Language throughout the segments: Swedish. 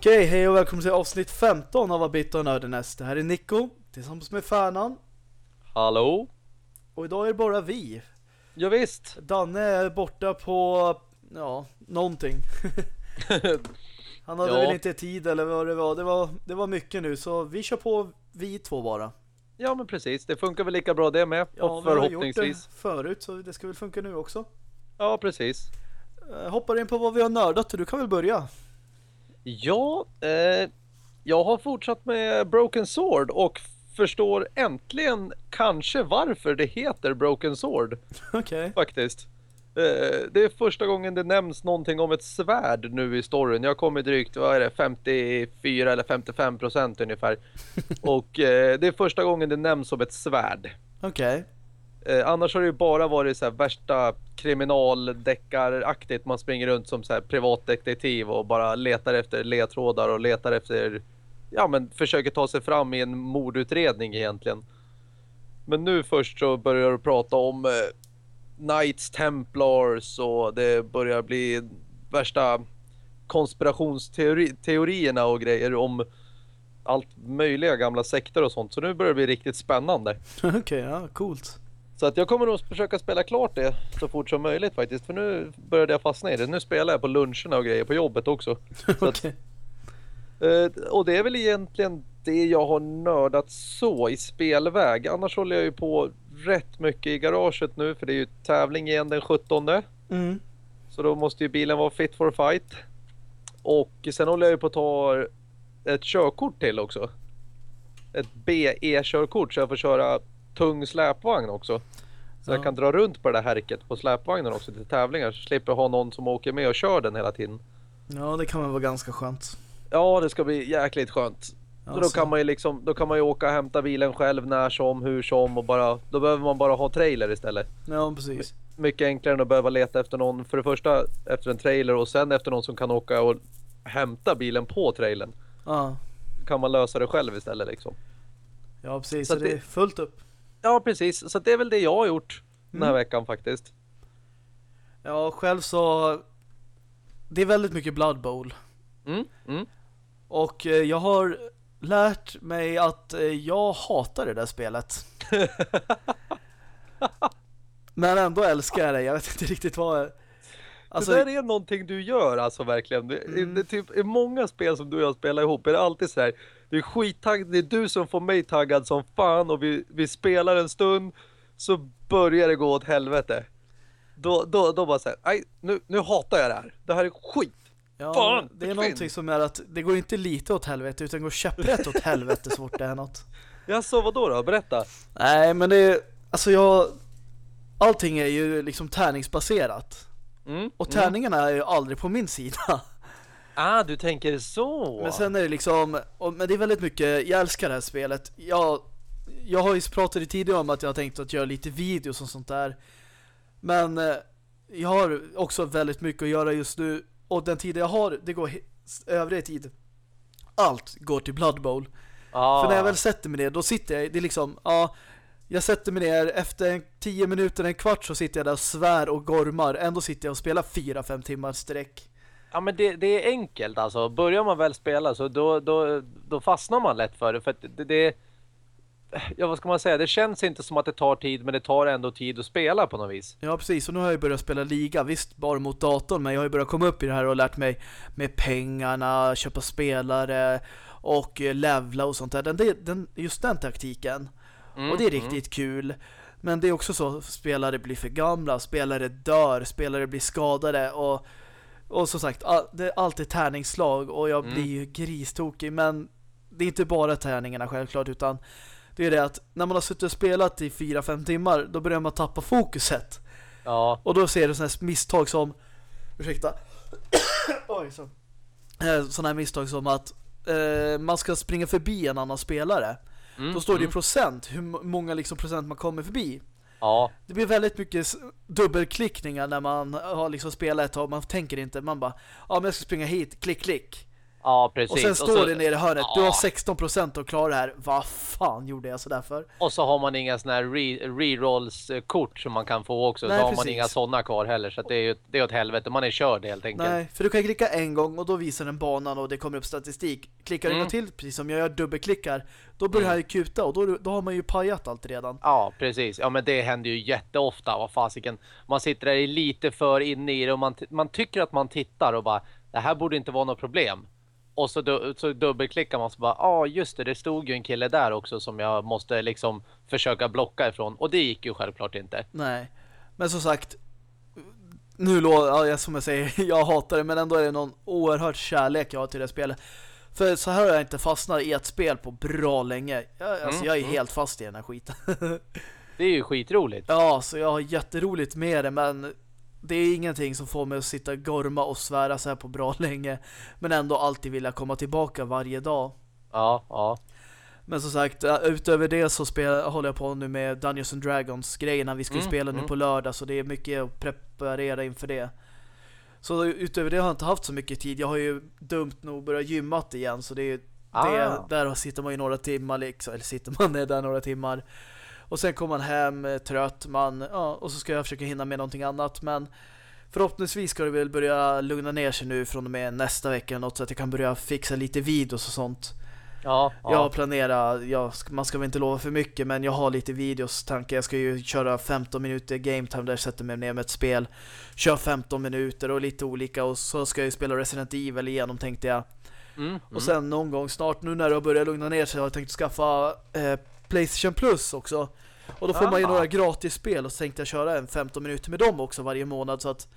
Okej, hej och välkommen till avsnitt 15 av Abit och Nördenäst. Det här är Nico, tillsammans med Färnan. Hallå? Och idag är det bara vi. Ja, visst. Danne är borta på, ja, någonting. Han hade Ja. väl inte tid eller vad det var. Det, var. det var mycket nu, så vi kör på vi två bara. Ja, men precis. Det funkar väl lika bra det med. Ja, och vi har gjort förhoppningsvis. det förut, så det ska väl funka nu också. Ja, precis. Eh, Hoppar in på vad vi har nördat, du kan väl börja. Ja, eh, jag har fortsatt med Broken Sword och förstår äntligen kanske varför det heter Broken Sword Okej. faktiskt. Eh, det är första gången det nämns någonting om ett svärd nu i storyn. Jag kommer drygt, vad är det, 54 eller 55 procent ungefär. och eh, det är första gången det nämns som ett svärd. Okej. Eh, annars har det ju bara varit så här värsta kriminaldeckaraktigt. Man springer runt som så här privatdetektiv och bara letar efter ledtrådar och letar efter, ja men försöker ta sig fram i en mordutredning egentligen. Men nu först så börjar du prata om eh, Knights Templars och det börjar bli värsta konspirationsteorierna och grejer om allt möjliga gamla sekter och sånt. Så nu börjar det bli riktigt spännande. Okej, ja, coolt. Så att jag kommer nog försöka spela klart det så fort som möjligt faktiskt. För nu började jag fastna i det. Nu spelar jag på luncherna och grejer på jobbet också. Så att, eh, och det är väl egentligen det jag har nördat så i spelväg. Annars håller jag ju på rätt mycket i garaget nu för det är ju tävling igen den 17. Mm. Så då måste ju bilen vara fit for fight. Och sen håller jag ju på att ta ett körkort till också. Ett BE-körkort så jag får köra tung släpvagn också. Så Ja. jag kan dra runt på det där härket på släpvagnen också till tävlingar. Så slipper jag ha någon som åker med och kör den hela tiden. Ja, det kan väl vara ganska skönt. Ja, det ska bli jäkligt skönt. Ja, Så då kan man ju liksom, då kan man ju åka och hämta bilen själv när som, hur som och bara, då behöver man bara ha trailer istället. Ja, precis. mycket enklare än att behöva leta efter någon, för det första efter en trailer och sen efter någon som kan åka och hämta bilen på trailern. Ja, Kan man lösa det själv istället liksom. ja precis. Så det- är fullt upp. Ja precis, så det är väl det jag har gjort den här Mm. veckan faktiskt. Ja, själv så... Det är väldigt mycket Blood Bowl. Mm, mm. Och eh, jag har lärt mig att eh, jag hatar det där spelet. Men ändå älskar jag det. Jag vet inte riktigt vad... Alltså, det där är någonting du gör alltså verkligen. Det, Mm. det är typ, I många spel som du och jag spelar ihop är det alltid så här. Det är skittagg, det är du som får mig taggad som fan och vi, vi spelar en stund så börjar det gå åt helvete. Då, då, då bara såhär, nej nu, nu hatar jag det här. Det här är skit. ja, fan, det är försvinn. någonting som är att det går inte lite åt helvete utan går käpprätt åt helvete så fort det är något. Jaså, vadå då? Berätta. Nej, men det är... Alltså jag... Allting är ju liksom tärningsbaserat. Mm, Och mm. tärningarna är ju aldrig på min sida. Ah, du tänker så. Men sen är det liksom, och, men det är väldigt mycket, jag älskar det här spelet. Jag, jag har ju pratat i tidigare om att jag har tänkt att göra lite videos och sånt där. Men eh, jag har också väldigt mycket att göra just nu. Och den tiden jag har, det går övrig tid. Allt går till Blood Bowl. ah. För när jag väl sätter mig ner, då sitter jag, det är liksom, ja, jag sätter mig ner, efter en, tio minuter, en kvart så sitter jag där och svär och gormar. Ändå sitter jag och spelar fyra, fem timmar sträck. Ja men det, det är enkelt alltså. Börjar man väl spela så då, då, då fastnar man lätt för det. För det, det Ja vad ska man säga? Det känns inte som att det tar tid men det tar ändå tid att spela på något vis. Ja, precis. Och nu har jag börjat spela liga. Visst, bara mot datorn. Men jag har ju börjat komma upp i det här och lärt mig med pengarna, köpa spelare och eh, levla och sånt där. Den, den, just den taktiken. Mm, och det är riktigt kul. Men det är också så, spelare blir för gamla, spelare dör, spelare blir skadade och, och som sagt, all, det, är tärningsslag och jag Mm. blir ju gristokig. Men det är inte bara tärningarna självklart utan det är det att när man har suttit och spelat i 4-5 timmar då börjar man tappa fokuset. Ja. Och då ser du sådana här misstag som ursäkta Oj, så. Eh, Sådana här misstag som att eh, man ska springa förbi en annan spelare. Mm, Då står det i mm. procent hur många liksom procent man kommer förbi. Ja. Det blir väldigt mycket dubbelklickningar när man har liksom spelat ett tag. Man tänker inte, man bara, ja men jag ska springa hit, klick, klick. Ja, precis. Och sen Och står så- det nere i hörnet. Du har Ja. 16% att klara det här. Vad fan gjorde jag sådär för? Och så har man inga såna här re- rerolls-kort som man kan få också. Nej, så har precis. man inga sådana kvar heller. Så att det är ju det är åt helvete. Man är körd helt enkelt. Nej, för du kan klicka en gång och då visar den banan och det kommer upp statistik. Klickar du en Mm. gång till, precis som jag gör dubbelklickar, då börjar Mm. han ju kuta och då, då har man ju pajat allt redan. Ja, precis. Ja, men det händer ju jätteofta. Vad fasiken. Man sitter där lite för inne i det och man, man tycker att man tittar och bara det här borde inte vara något problem. Och så, du, så dubbelklickar man så bara ja ah, just det, det stod ju en kille där också som jag måste liksom försöka blocka ifrån. Och det gick ju självklart inte. Nej, men som sagt, nu lå, ja, jag- som jag säger, jag hatar det, men ändå är det någon oerhört kärlek jag har till det spelet. För så här har jag inte fastnat i ett spel på bra länge. Jag, alltså, Mm, jag är mm. helt fast i den här skiten. Det är ju skitroligt. ja, så jag har jätteroligt med det, men det är ingenting som får mig att sitta gorma och svära så här på bra länge. Men ändå alltid vilja komma tillbaka varje dag. Ja, ja. Men som sagt, utöver det så spel, håller jag på nu med Dungeons and Dragons grejerna. Vi ska ju Mm, spela nu mm. på lördag så det är mycket att preparera inför det. Så utöver det har jag inte haft så mycket tid. Jag har ju dumt nog börjat gymmat igen så det är Ah. det, där sitter man ju några timmar liksom, eller sitter man där några timmar. Och sen kommer man hem eh, trött, man, ja, och så ska jag försöka hinna med någonting annat men förhoppningsvis ska det väl börja lugna ner sig nu från och med nästa vecka eller något så att jag kan börja fixa lite videos och sånt. Ja, ja. Jag planerar, jag, man ska väl inte lova för mycket men jag har lite videos tankar. Jag ska ju köra 15 minuter game time där jag sätter mig ner med ett spel. Kör 15 minuter och lite olika och så ska jag ju spela Resident Evil igenom tänkte jag. Mm, mm. Och sen någon gång snart nu när det har börjat lugna ner sig har jag tänkt skaffa eh, Playstation Plus också. Och då får man ju Aha. några gratis spel och så tänkte jag köra en 15 minuter med dem också varje månad så att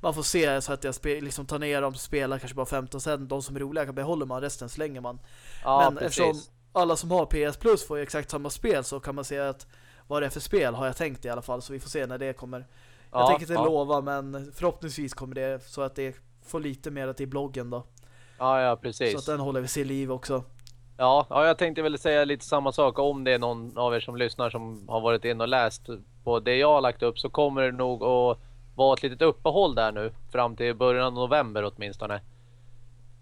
man får se så att jag liksom tar ner dem, spelar kanske bara 15 sen de som är roliga kan behåller man, resten slänger man. ja, Men precis. eftersom alla som har PS Plus får ju exakt samma spel så kan man se att vad det är för spel har jag tänkt i alla fall så vi får se när det kommer. Jag ja, tänker inte ja. lova men förhoppningsvis kommer det så att det får lite mer till bloggen då. Ja, ja, Så precis. att den håller vi sig i liv också. Ja, ja, jag tänkte väl säga lite samma sak. Om det är någon av er som lyssnar som har varit in och läst på det jag har lagt upp så kommer det nog att vara ett litet uppehåll där nu. Fram till början av november åtminstone.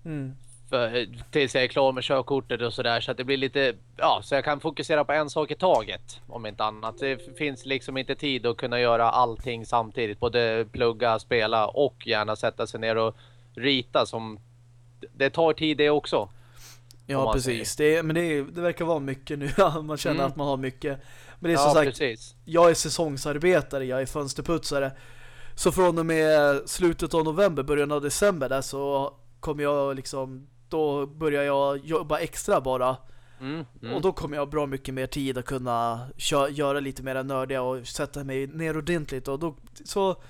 Mm. För, tills jag är klar med körkortet och sådär. Så att det blir lite, ja, så jag kan fokusera på en sak i taget. Om inte annat. Det finns liksom inte tid att kunna göra allting samtidigt. Både plugga, spela och gärna sätta sig ner och rita som det tar tid det också. Ja, precis. Det, men det, är- det verkar vara mycket nu. Man känner Mm. att man har mycket. Men det är ja, som sagt, precis. jag är säsongsarbetare, jag är fönsterputsare. Så från och med slutet av november, början av december där så kommer jag liksom, då börjar jag jobba extra bara. Mm, mm. Och då kommer jag bra mycket mer tid att kunna kö- göra lite mer nördiga och sätta mig ner ordentligt. Och då, så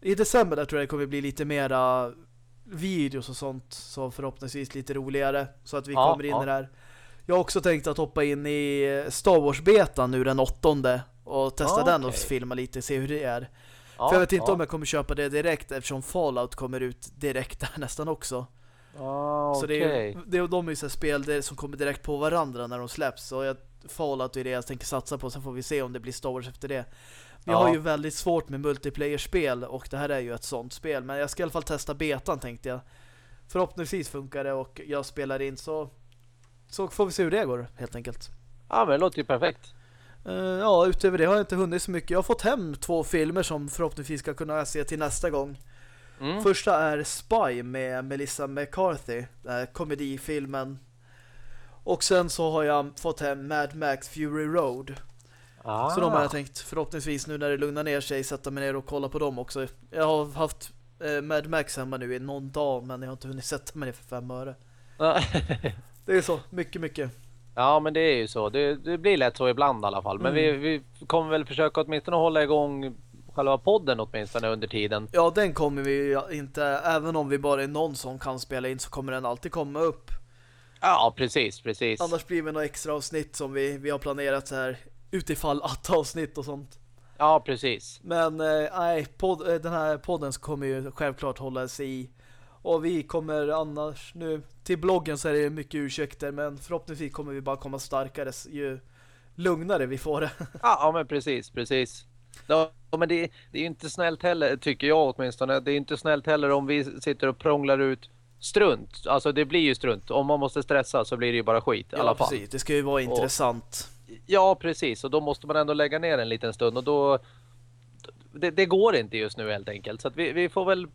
i december där tror jag det kommer bli lite mera videos och sånt så förhoppningsvis lite roligare så att vi Ja, kommer in ja. i det här. Jag har också tänkt att hoppa in i Star Wars-betan nu den åttonde och testa Ah, den och okej. filma lite, se hur det är. Ja, För jag vet inte ja. om jag kommer köpa det direkt eftersom Fallout kommer ut direkt där nästan också. Ah, Så det är, det är, de är ju så spel som kommer direkt på varandra när de släpps. Så jag, Fallout är det jag tänker satsa på. Sen får vi se om det blir Star Wars efter det. Jag Ja. har ju väldigt svårt med multiplayer-spel och det här är ju ett sånt spel. Men jag ska i alla fall testa betan tänkte jag. Förhoppningsvis funkar det och jag spelar in så, så får vi se hur det går helt enkelt. Ja, men det låter ju perfekt. Eh, ja, utöver det har jag inte hunnit så mycket. Jag har fått hem två filmer som förhoppningsvis ska kunna se till nästa gång. Mm. Första är Spy med Melissa McCarthy, komedifilmen. Och sen så har jag fått hem Mad Max Fury Road. Ah. Så de har jag tänkt förhoppningsvis nu när det lugnar ner sig sätta mig ner och kolla på dem också. Jag har haft eh, Mad Max hemma nu i någon dag men jag har inte hunnit sätta mig ner för fem öre. Det är så, mycket, mycket. ja, men det är ju så. Det, det blir lätt så ibland i alla fall. Men Mm. vi, vi kommer väl försöka åtminstone hålla igång själva podden åtminstone under tiden. Ja, den kommer vi inte, även om vi bara är någon som kan spela in så kommer den alltid komma upp. Ja, precis, precis. Annars blir det några extra avsnitt som vi, vi har planerat så här utifall att avsnitt och sånt. Ja, precis. Men eh, nej, podd, eh, den här podden kommer ju självklart hålla sig i. Och vi kommer annars nu till bloggen så är det mycket ursäkter men förhoppningsvis kommer vi bara komma starkare ju lugnare vi får det. Ja, ja men precis, precis. Ja, men det, det är ju inte snällt heller, tycker jag åtminstone. Det är inte snällt heller om vi sitter och prånglar ut strunt. Alltså det blir ju strunt. Om man måste stressa så blir det ju bara skit i Ja, alla fall. precis. Det ska ju vara intressant. Ja, precis. Och då måste man ändå lägga ner en liten stund och då det, det går inte just nu helt enkelt. Så vi, vi får väl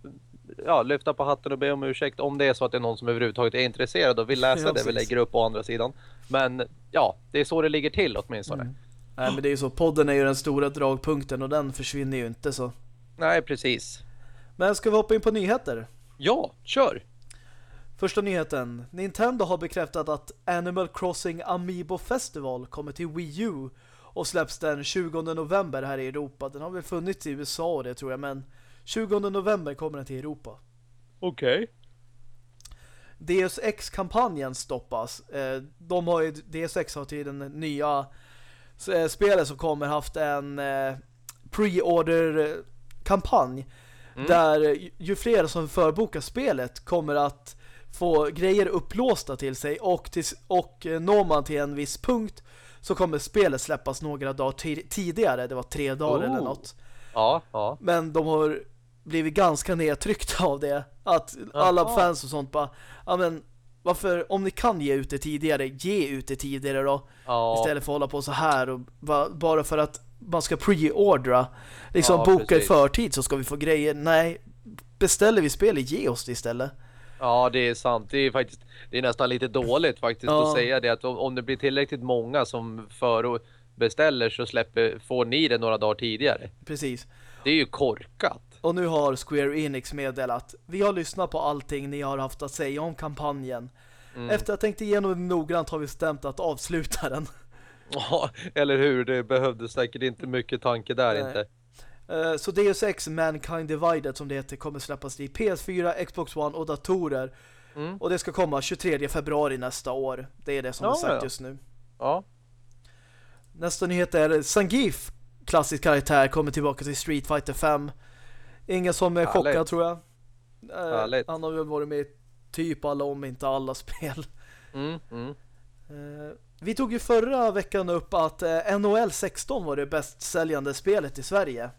ja, lyfta på hatten och be om ursäkt om det är så att det är någon som överhuvudtaget är intresserad och vill läsa Ja, det vi lägger upp på andra sidan. Men ja, det är så det ligger till åtminstone. Mm. Nej, men det är ju så. Podden är ju den stora dragpunkten och den försvinner ju inte så. Nej, precis. Men ska vi hoppa in på nyheter? Ja, kör! Första nyheten. Nintendo har bekräftat att Animal Crossing Amiibo Festival kommer till Wii U och släpps den 20 november här i Europa. Den har väl funnits i USA och det tror jag, men 20 november kommer den till Europa. Okej. Deus Ex-kampanjen stoppas. Eh, De har ju, Deus Ex har till den nya eh, spelet som kommer haft en eh, pre-order-kampanj Mm. där ju- ju fler som förbokar spelet kommer att få grejer upplåsta till sig och, till, och eh, når man till en viss punkt så kommer spelet släppas några dagar ti- tidigare. Det var tre dagar Oh. eller något. Ja, ja. Men de har blivit ganska nedtryckta av det. Att alla Jaha. fans och sånt bara, ja men varför, om ni kan ge ut det tidigare, ge ut det tidigare då. ja. Istället för att hålla på så här och ba, bara för att man ska pre-ordra. Liksom Ja, boka precis. i förtid så ska vi få grejer. Nej, beställer vi spelet, ge oss det istället. Ja, det är sant. Det är faktiskt det är nästan lite dåligt faktiskt Ja. att säga det att om, om det blir tillräckligt många som för beställer så släpper, får ni det några dagar tidigare. Precis. Det är ju korkat. Och nu har Square Enix meddelat vi har lyssnat på allting ni har haft att säga om kampanjen. Mm. Efter att ha tänkt igenom det noggrant har vi stämt att avsluta den. Ja, eller hur? Det behövdes säkert inte mycket tanke där Nej. inte. Eh, Så Deus Ex Mankind Divided som det heter kommer släppas i PS4, Xbox One och datorer. Mm. Och det ska komma 23 februari nästa år. Det är det som Ja, är sagt ja. just nu. Ja, Nästa nyhet är Zangief, klassisk karaktär, kommer tillbaka till Street Fighter 5. Ingen som är Härligt. chockad tror jag. Härligt. Han har väl varit med i typ alla, om inte alla spel. mm, mm. Eh, Vi tog ju förra veckan upp att eh, NHL 16 var det bäst säljande spelet i Sverige.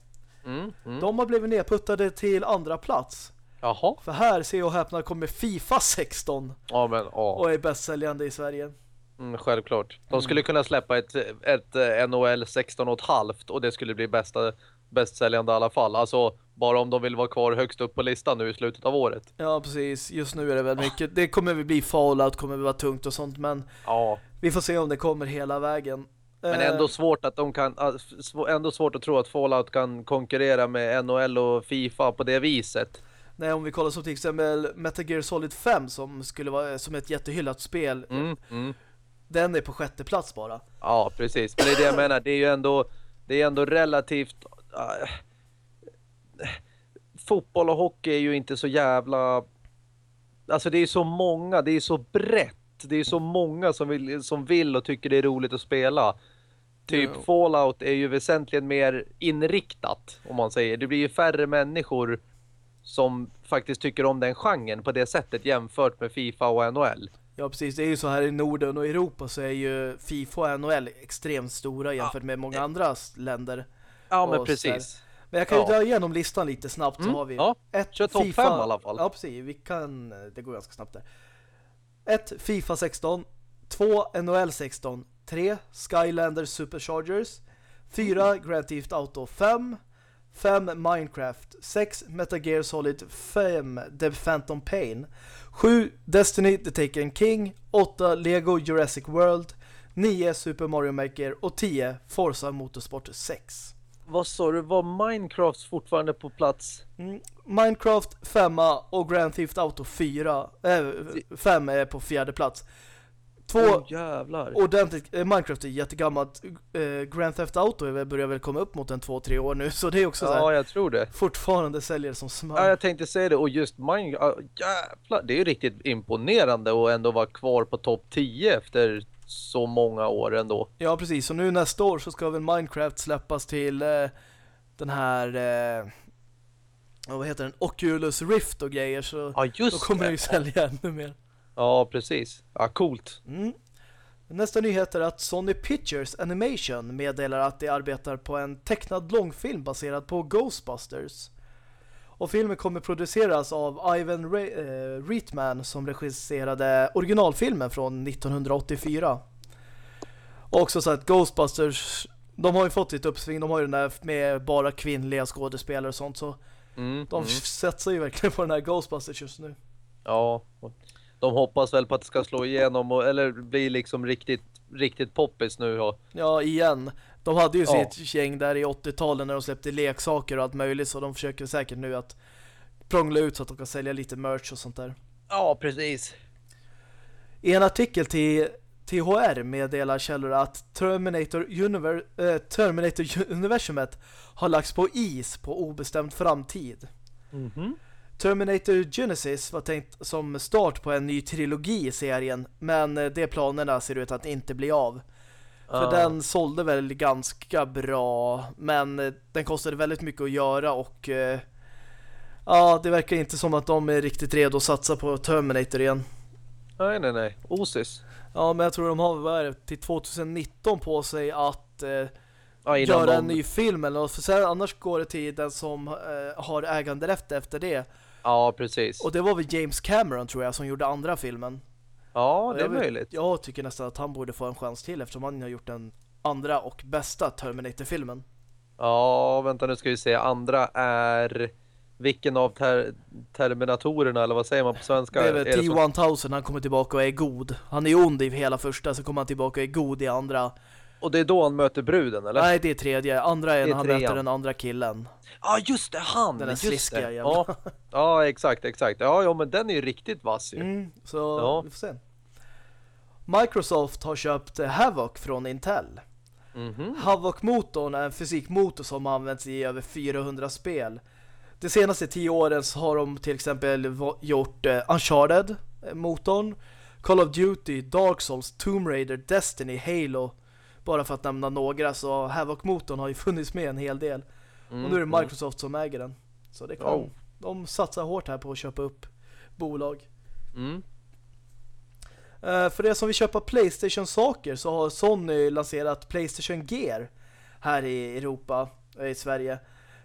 Mm, mm. De har blivit nedputtade till andra plats. Jaha. För här, se och häpna, kommer FIFA 16 Ja, men ja. och är bäst säljande i Sverige. Mm, självklart. De skulle kunna släppa ett, ett eh, NHL 16 och ett halvt och det skulle bli bästa bästsäljande i alla fall. Alltså bara om de vill vara kvar högst upp på listan nu i slutet av året. Ja, precis. Just nu är det väl mycket. Det kommer väl bli Fallout, kommer väl vara tungt och sånt, men Ja, vi får se om det kommer hela vägen. Men Eh, ändå svårt att de kan ah, ändå svårt att tro att Fallout kan konkurrera med NHL och FIFA på det viset. Nej, om vi kollar som till exempel Metal Gear Solid 5 som skulle vara som ett jättehyllat spel. Mm, mm. Den är på sjätte plats bara. Ja, precis. Men det är det jag menar. Det är ju ändå, det är ändå relativt... ah, fotboll och hockey är ju inte så jävla... Alltså det är så många, det är så brett. Det är så många som vill, som vill och tycker det är roligt att spela. Typ Jo. Fallout är ju väsentligen mer inriktat, om man säger. Det blir ju färre människor som faktiskt tycker om den genren på det sättet jämfört med FIFA och NHL. Ja, precis. Det är ju så här i Norden och Europa så är ju FIFA och NHL extremt stora jämfört med många andra länder. Ja, men precis. Men jag kan ju Ja. dra igenom listan lite snabbt så Mm, har vi ja. ett Kör FIFA fem i alla fall. Ja, precis. Vi kan, det går ganska snabbt där. 1. FIFA 16 2. NHL 16 3. Skylander Superchargers 4. Grand Theft Auto 5 5. Minecraft 6. Metal Gear Solid 5 The Phantom Pain 7. Destiny The Taken King 8. Lego Jurassic World 9. Super Mario Maker och 10. Forza Motorsport 6 Vad sa du, var Minecraft fortfarande på plats? Mm. Minecraft 5 och Grand Theft Auto 4 äh, 5 är på fjärde plats. Två Åh jävlar. ordentligt eh, Minecraft är jättegammalt. Eh, Grand Theft Auto börjar väl komma upp mot en 2-3 år nu så det är också så här, Ja, jag tror det. fortfarande säljer som smör. Ja, jag tänkte säga det. Och just Minecraft, jävlar. Det är ju riktigt imponerande att ändå vara kvar på topp 10 efter så många år ändå. Ja, precis. Så nu nästa år så ska väl Minecraft släppas till eh, den här eh, ja, vad heter den? Oculus Rift och grejer så Ja, då just kommer det det. ju sälja ännu mer. Ja, precis. Ja, coolt. Mm. Nästa nyhet är att Sony Pictures Animation meddelar att de arbetar på en tecknad långfilm baserad på Ghostbusters. Och filmen kommer produceras av Ivan Re äh, Reitman som regisserade originalfilmen från 1984. Och också så att Ghostbusters, de har ju fått sitt uppsving. De har ju den där med bara kvinnliga skådespelare och sånt. Så Mm, de mm. sätter ju verkligen på den här Ghostbusters just nu. Ja, de hoppas väl på att det ska slå igenom och, eller bli liksom riktigt, riktigt poppis nu. Ja. Ja, igen. De hade ju Ja. sitt gäng där i 80-talen när de släppte leksaker och allt möjligt. Så de försöker säkert nu att prångla ut så att de kan sälja lite merch och sånt där. ja, precis. I en artikel till THR meddelar källor att Terminator, Univer eh, Terminator Universumet har lagts på is på obestämd framtid. Mhm. Terminator Genesis var tänkt som start på en ny trilogi i serien men eh, de planerna ser ut att inte bli av. För Ah. den sålde väl ganska bra men eh, den kostade väldigt mycket att göra och eh, ja, det verkar inte som att de är riktigt redo att satsa på Terminator igen. Nej, nej, nej. Osis. Ja, men jag tror de har det, till 2019 på sig att eh, Ja, göra en ny film eller något. För sen, annars går det till den som har äganderätt efter det. Ja, precis. Och det var väl James Cameron tror jag som gjorde andra filmen. Ja, det är jag, möjligt. Jag tycker nästan att han borde få en chans till eftersom han har gjort den andra och bästa Terminator-filmen. Ja, vänta nu ska vi se. Andra är vilken av ter Terminatorerna eller vad säger man på svenska? Det är väl Är det så? T-1000 han kommer tillbaka och är god. Han är ond i hela första så kommer han tillbaka och är god i andra. Och det är då han möter bruden, eller? Nej, det är tredje. Andra är är när han trean. möter den andra killen. Ja, just det, han! Den där sliskiga. Ja, ja, exakt, exakt. Ja, ja, men den är ju riktigt vass ju. Mm, så Ja. vi får se. Microsoft har köpt eh, Havoc från Intel. Mhm. Havoc-motorn är en fysikmotor som används i över 400 spel. De senaste tio åren så har de till exempel gjort eh, Uncharted-motorn, Call of Duty, Dark Souls, Tomb Raider, Destiny, Halo. Bara för att nämna några så Havoc-motorn har ju funnits med en hel del. Mm, Och nu är det mm. Microsoft som äger den. Så det kan, Oh. de satsar hårt här på att köpa upp bolag. Mm. Eh, för det som vill köpa Playstation-saker så har Sony lanserat Playstation Gear här i Europa, eh, i Sverige.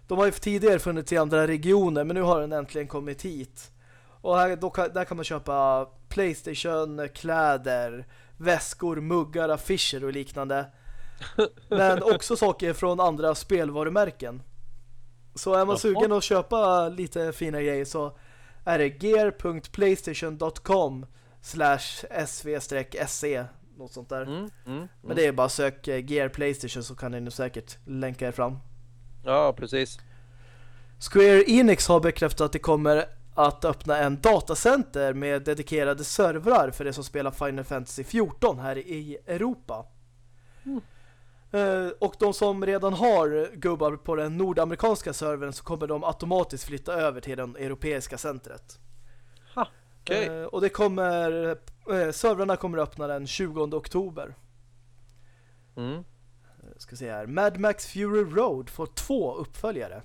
De har ju tidigare funnits i andra regioner men nu har den äntligen kommit hit. Och här, då där kan man köpa Playstation, kläder, väskor, muggar, affischer och liknande. Men också saker från andra spelvarumärken. Så är man sugen att köpa lite fina grejer så är det gear.playstation.com slash sv-se något sånt där. Mm, mm, mm. Men det är bara sök Gear Playstation så kan ni nu säkert länka er fram. Ja, precis. Square Enix har bekräftat att det kommer att öppna en datacenter med dedikerade servrar för det som spelar Final Fantasy 14 här i Europa. Eh, och de som redan har gubbar på den nordamerikanska servern så kommer de automatiskt flytta över till den europeiska centret. Ha, okej. Eh, och det kommer eh, servrarna kommer att öppna den 20 oktober. Mm. ska se här. Mad Max Fury Road får två uppföljare.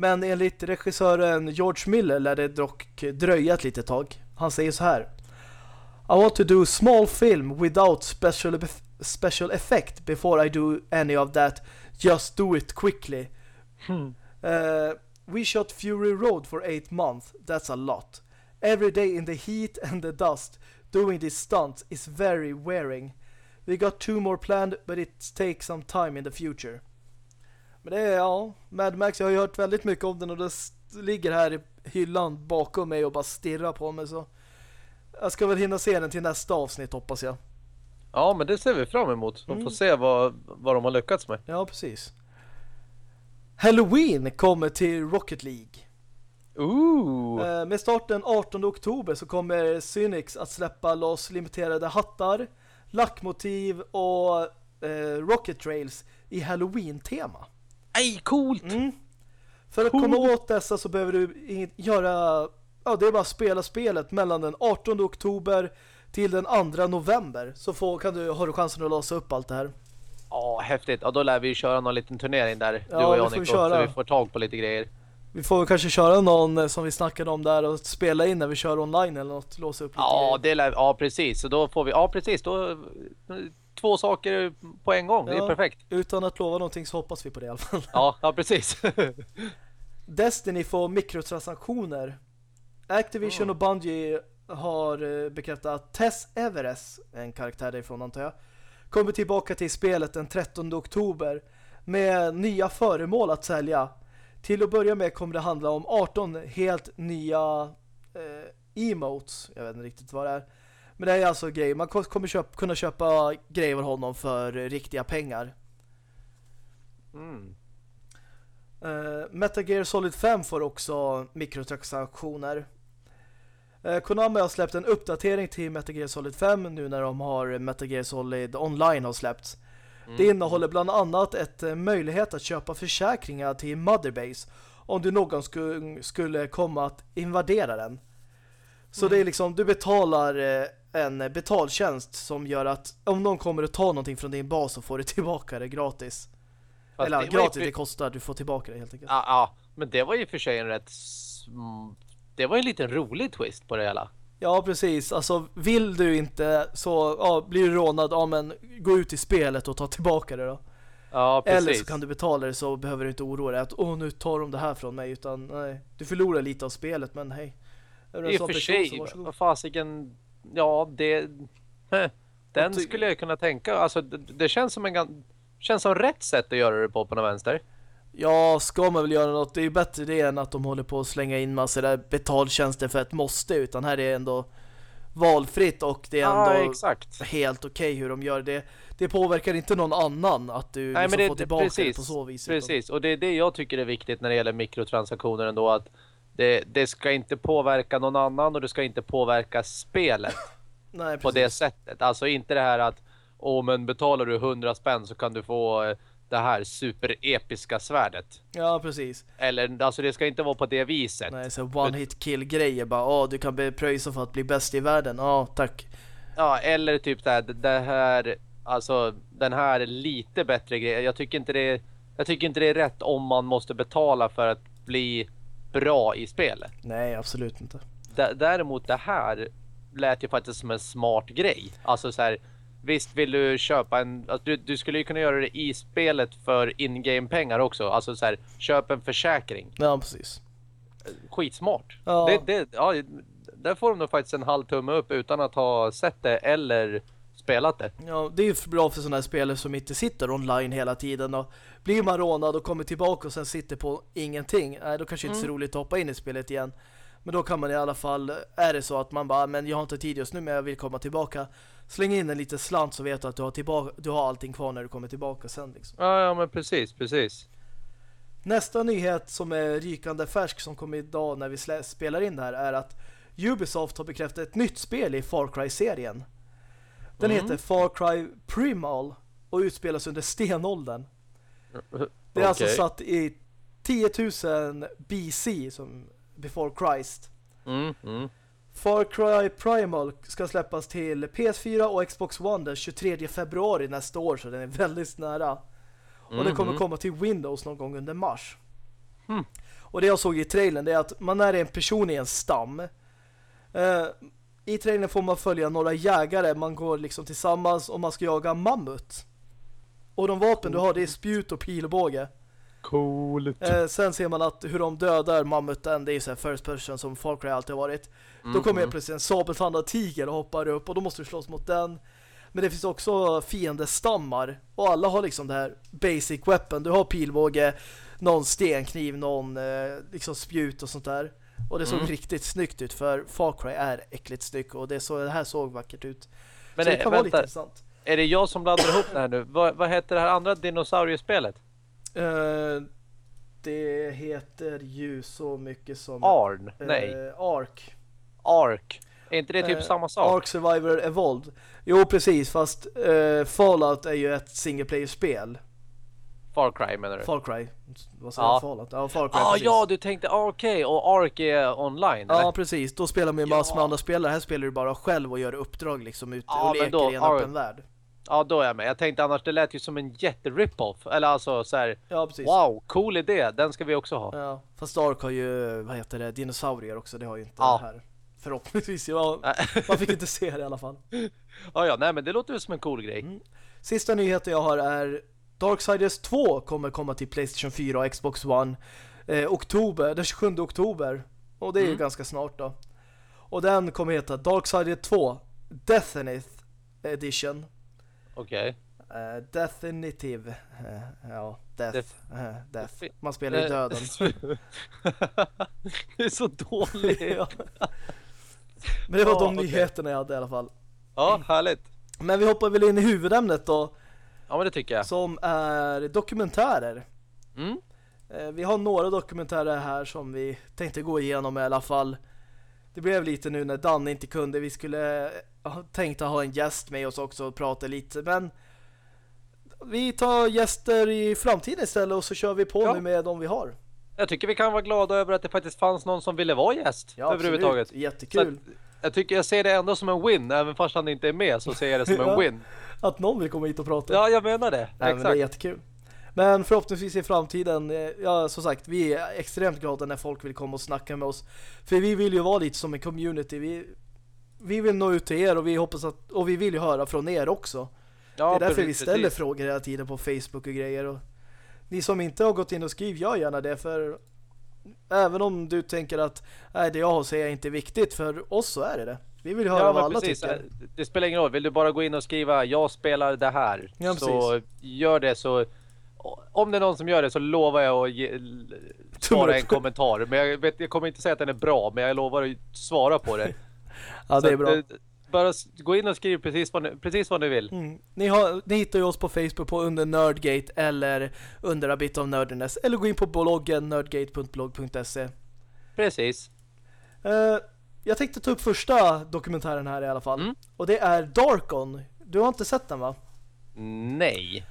Men enligt regissören George Miller lär det dock dröja ett litet tag. Han säger så här. I want to do a small film without special, special effect before I do any of that. Just do it quickly. Hmm. Uh, we shot Fury Road for eight months. That's a lot. Every day in the heat and the dust, doing these stunts is very wearing. We got two more planned, but it takes some time in the future. Men det är, ja, Mad Max, jag har ju hört väldigt mycket om den och det ligger här i hyllan bakom mig och bara stirrar på mig så jag ska väl hinna se den till nästa avsnitt hoppas jag. Ja, men det ser vi fram emot. De Mm. får se vad, vad de har lyckats med. Ja, precis. Halloween kommer till Rocket League. Ooh! Eh, Med starten 18 oktober så kommer Cynix att släppa loss limiterade hattar, lackmotiv och eh, Rocket Trails i Halloween-tema. Ej, coolt! Mm. För att komma åt dessa så behöver du göra ja, det är bara att spela spelet mellan den 18 oktober till den 2 november så får, kan du, har du chansen att låsa upp allt det här. Ja, häftigt. Ja, då lär vi köra någon liten turnering där. Ja, du och jag, Nico, köra. så vi får tag på lite grejer. Vi får kanske köra någon eh, som vi snackade om där och spela in när vi kör online eller något, låsa upp lite Ja, grejer. det lär, ja, precis. Så då får vi, ja precis, då två saker på en gång. Det är Ja. perfekt. Utan att lova någonting så hoppas vi på det i alla fall. Ja, ja precis. Destiny får mikrotransaktioner. Activision Mm. och Bungie har eh, bekräftat att Tess Everest, en karaktär därifrån antar jag, kommer tillbaka till spelet den 13 oktober med nya föremål att sälja. Till att börja med kommer det handla om 18 helt nya eh, emotes. Jag vet inte riktigt vad det är. Men det är alltså grejer. Man ko- kommer köp, kunna köpa grejer av honom för riktiga pengar. Mm. Uh, Metal Gear Solid 5 får också mikrotransaktioner. Uh, Konami har släppt en uppdatering till Metal Gear Solid 5 nu när de har Metal Gear Solid Online har släppts. Det innehåller bland annat ett eh, möjlighet att köpa försäkringar till Motherbase om du någon sku, skulle komma att invadera den. Så det är liksom, du betalar eh, en betaltjänst som gör att om någon kommer att ta någonting från din bas så får du tillbaka det gratis. Fast Eller det gratis, för- det kostar, du får tillbaka det helt enkelt. Ja, ja, men det var ju för sig en rätt... mm, Det var ju en liten rolig twist på det hela. Ja, precis. Alltså, vill du inte så ja, blir du rånad, ja men gå ut i spelet och ta tillbaka det då. Ja, precis. Eller så kan du betala det så behöver du inte oroa dig att åh nu tar de det här från mig utan nej, du förlorar lite av spelet men hej. I och sån för person sig, vad fasiken... Ja, det... Den skulle jag kunna tänka. Alltså, det, det känns som en Känns som rätt sätt att göra det på på den vänster. Ja, ska man väl göra något, det är ju bättre det än att de håller på att slänga in massor där betaltjänster för ett måste utan här är ändå valfritt och det är Ja, ändå exakt. helt okej hur de gör det. Det påverkar inte någon annan att du Nej, liksom men det, får det, tillbaka precis, det på så vis. utan- Precis, och det är det jag tycker är viktigt när det gäller mikrotransaktioner ändå. Att det, det ska inte påverka någon annan och det ska inte påverka spelet Nej, på det sättet. Alltså inte det här att Åh, men betalar du 100 spänn så kan du få eh, det här superepiska svärdet. Ja, precis. Eller, alltså det ska inte vara på det viset. Nej, så one hit kill grejer bara, ja du kan be- pröjsa för att bli bäst i världen. Ja, tack. Ja, eller typ det här, det här, alltså den här lite bättre grejen. Jag tycker inte det är, jag tycker inte det är rätt om man måste betala för att bli bra i spelet. Nej, absolut inte. D- däremot det här lät ju faktiskt som en smart grej. Alltså så här, visst vill du köpa en, alltså du, du skulle ju kunna göra det i spelet för in-game pengar också. Alltså så här, köp en försäkring. Ja, precis. Skitsmart. Ja. Det, det, ja, där får de nog faktiskt en halv tumme upp utan att ha sett det eller spelat det. Ja, det är ju bra för sådana här spelare som inte sitter online hela tiden och blir man rånad och kommer tillbaka och sen sitter på ingenting, nej, då kanske inte så Mm. roligt att hoppa in i spelet igen. Men då kan man i alla fall, är det så att man bara, men jag har inte tid just nu men jag vill komma tillbaka. Släng in en liten slant så vet du att du har, tillbaka, du har allting kvar när du kommer tillbaka sen liksom. Ja, ja men precis, precis. Nästa nyhet som är rykande färsk som kommer idag när vi spelar in det här är att Ubisoft har bekräftat ett nytt spel i Far Cry-serien. Den Mm. heter Far Cry Primal och utspelas under stenåldern. Det är alltså Okej. satt i 10 000 BC som before Christ. Mm, mm. Far Cry Primal ska släppas till PS4 och Xbox One den 23 februari nästa år så den är väldigt nära. Och den kommer Mhm. komma till Windows någon gång under mars. Hmm. Och det jag såg i trailern det är att man är en person i en stam. Eh, I trailern får man följa några jägare. Man går liksom tillsammans och man ska jaga mammut. Och de vapen du har det är spjut och pilbåge. Coolt. Eh, sen ser man att hur de dödar mammuten, det är så här first person som Far Cry alltid har varit. Då Mm, kommer mm. plötsligt en sabeltandad tiger och hoppar upp och då måste du slåss mot den. Men det finns också fiendestammar och alla har liksom det här basic weapon. Du har pilbåge, någon stenkniv, någon eh, liksom spjut och sånt där. Och det såg Mm. riktigt snyggt ut för Far Cry är äckligt snyggt och det, så, det här såg vackert ut. Men så det eh, kan vara lite vänta, intressant. är det jag som blandar ihop det här nu? Vad, vad heter det här andra dinosauriespelet? Eh, det heter ju så mycket som... Arn? eh, Nej, Ark. Ark. Är inte det typ Eh, samma sak? Ark Survivor Evolved. Jo, precis. Fast eh, Fallout är ju ett single player-spel. Far Cry menar du? Far Cry. Vad säger Ja. Fallout? Ja, Far Cry. ah, precis. ja, du tänkte, ah, okej, och Ark är online? Ja, eller? precis. Då spelar man ju massor med andra spelare. Här spelar du bara själv och gör uppdrag liksom ute Ja, och leker då- i en öppen värld. ja, då är jag med. Jag tänkte annars, det lät ju som en jätte-rip-off. Eller alltså så här, Ja, precis. wow, cool idé, den ska vi också ha. Ja, fast Ark har ju, vad heter det, dinosaurier också. Det har ju inte Ja. det här. Förhoppningsvis. Ja, man fick inte se det i alla fall. ja, ja, nej men det låter ju som en cool grej. Mm. Sista nyheten jag har är Darksiders 2 kommer komma till Playstation 4 och Xbox One eh, oktober, den 27 oktober. Och det är ju Mm. ganska snart då. Och den kommer heta Darksided 2 Definite Edition. Okej. Eh, definitive. Eh, ja, death. Def- Eh, death. Man spelar i döden. det är så dåligt. ja. Men det var Ja, de okej. nyheterna jag hade i alla fall. Ja, härligt. Men vi hoppar väl in i huvudämnet då. Ja, men det tycker jag. Som är dokumentärer. Mm. Eh, Vi har några dokumentärer här som vi tänkte gå igenom i alla fall. Det blev lite nu när Dan inte kunde. Vi skulle ha tänkt att ha en gäst med oss också och prata lite. Men vi tar gäster i framtiden istället och så kör vi på Ja. nu med de vi har. Jag tycker vi kan vara glada över att det faktiskt fanns någon som ville vara gäst Ja, överhuvudtaget. Jättekul. att, jag tycker jag ser det ändå som en win, även fast han inte är med så ser jag det som en win. Att någon vill komma hit och prata. Ja, jag menar det. Nej, men det är Exakt. jättekul. Men förhoppningsvis i framtiden, eh, ja som sagt, vi är extremt glada när folk vill komma och snacka med oss. För vi vill ju vara lite som en community. Vi, vi vill nå ut till er och vi hoppas att, och vi vill ju höra från er också. Ja, det är därför vi precis. ställer frågor hela tiden på Facebook och grejer. Och ni som inte har gått in och skrivit, gör gärna det för även om du tänker att nej, det jag har att säga är inte viktigt för oss så är det det. Vi vill höra Ja, vad alla precis. tycker. Det spelar ingen roll. Vill du bara gå in och skriva jag spelar det här Ja, så gör det så om det är någon som gör det så lovar jag att ge, svara en kommentar. Men jag, vet, jag kommer inte säga att den är bra, men jag lovar att svara på det. Ja, Så det är att, bra. eh, Bara gå in och skriv precis vad ni, precis vad ni vill. Mm. Ni, har, ni hittar ju oss på Facebook på under Nerdgate eller under A Bit of Nerdiness eller gå in på bloggen nerdgate.blog.se Precis. Eh, Jag tänkte ta upp första dokumentären här i alla fall Mm. och det är Darkon. Du har inte sett den va? Nej.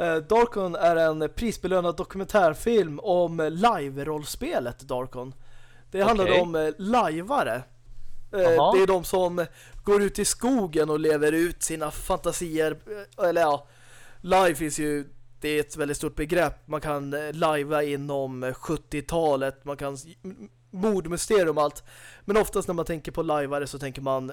Uh, Darkon är en prisbelönad dokumentärfilm om live-rollspelet Darkon. Det handlar Okej. om uh, liveare. Eh, Jaha. det är de som går ut i skogen och lever ut sina fantasier. Eh, Eller ja, live finns ju, det är ett väldigt stort begrepp. Man kan livea inom eh, 70-talet, man kan mordmysterium och allt. Men oftast när man tänker på liveare så tänker man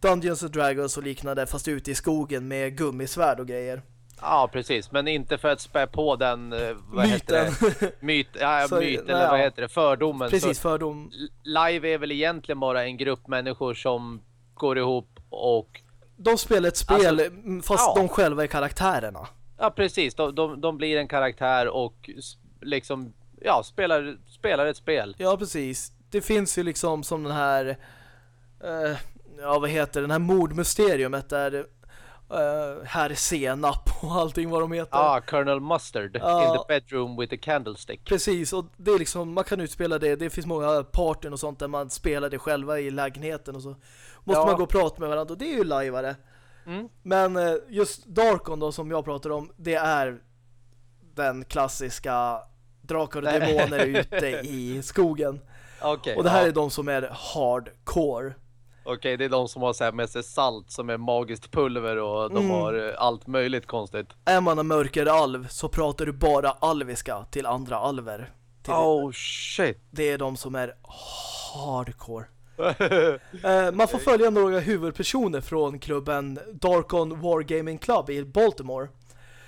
Dungeons and Dragons och liknande fast ute i skogen med gummisvärd och grejer. Ja, precis. Men inte för att spä på den, eh, vad heter Myten. det? Myt, ja, Så- myt, eller vad ja. heter det? Fördomen. Precis, Så, fördom. live är väl egentligen bara en grupp människor som går ihop och De spelar ett spel Alltså, mm, fast ja. de själva är karaktärerna. Ja precis, de, de, de blir en karaktär och liksom ja, spelar, spelar ett spel. Ja, precis. Det finns ju liksom som den här eh, ja, vad heter det? den här mordmysteriumet där uh, herr Senap och allting vad de heter. Ah, Colonel Mustard Ja. in the bedroom with a candlestick. Precis, och det är liksom, man kan utspela det. Det finns många partyn och sånt där man spelar det själva i lägenheten och så. Måste Ja. man gå och prata med varandra och det är ju liveare. Mm. Men eh, just Darkon då som jag pratar om, det är den klassiska drakar och demoner ute i skogen. Okej, Och det här ja. är de som är hardcore. Okej, det är de som har så här med sig salt som är magiskt pulver och de Mm. har eh, allt möjligt konstigt. Är man en mörker alv så pratar du bara alviska till andra alver. Till Oh shit. Det är de som är hardcore. Eh, man får följa några huvudpersoner från klubben Darkon Wargaming Club i Baltimore.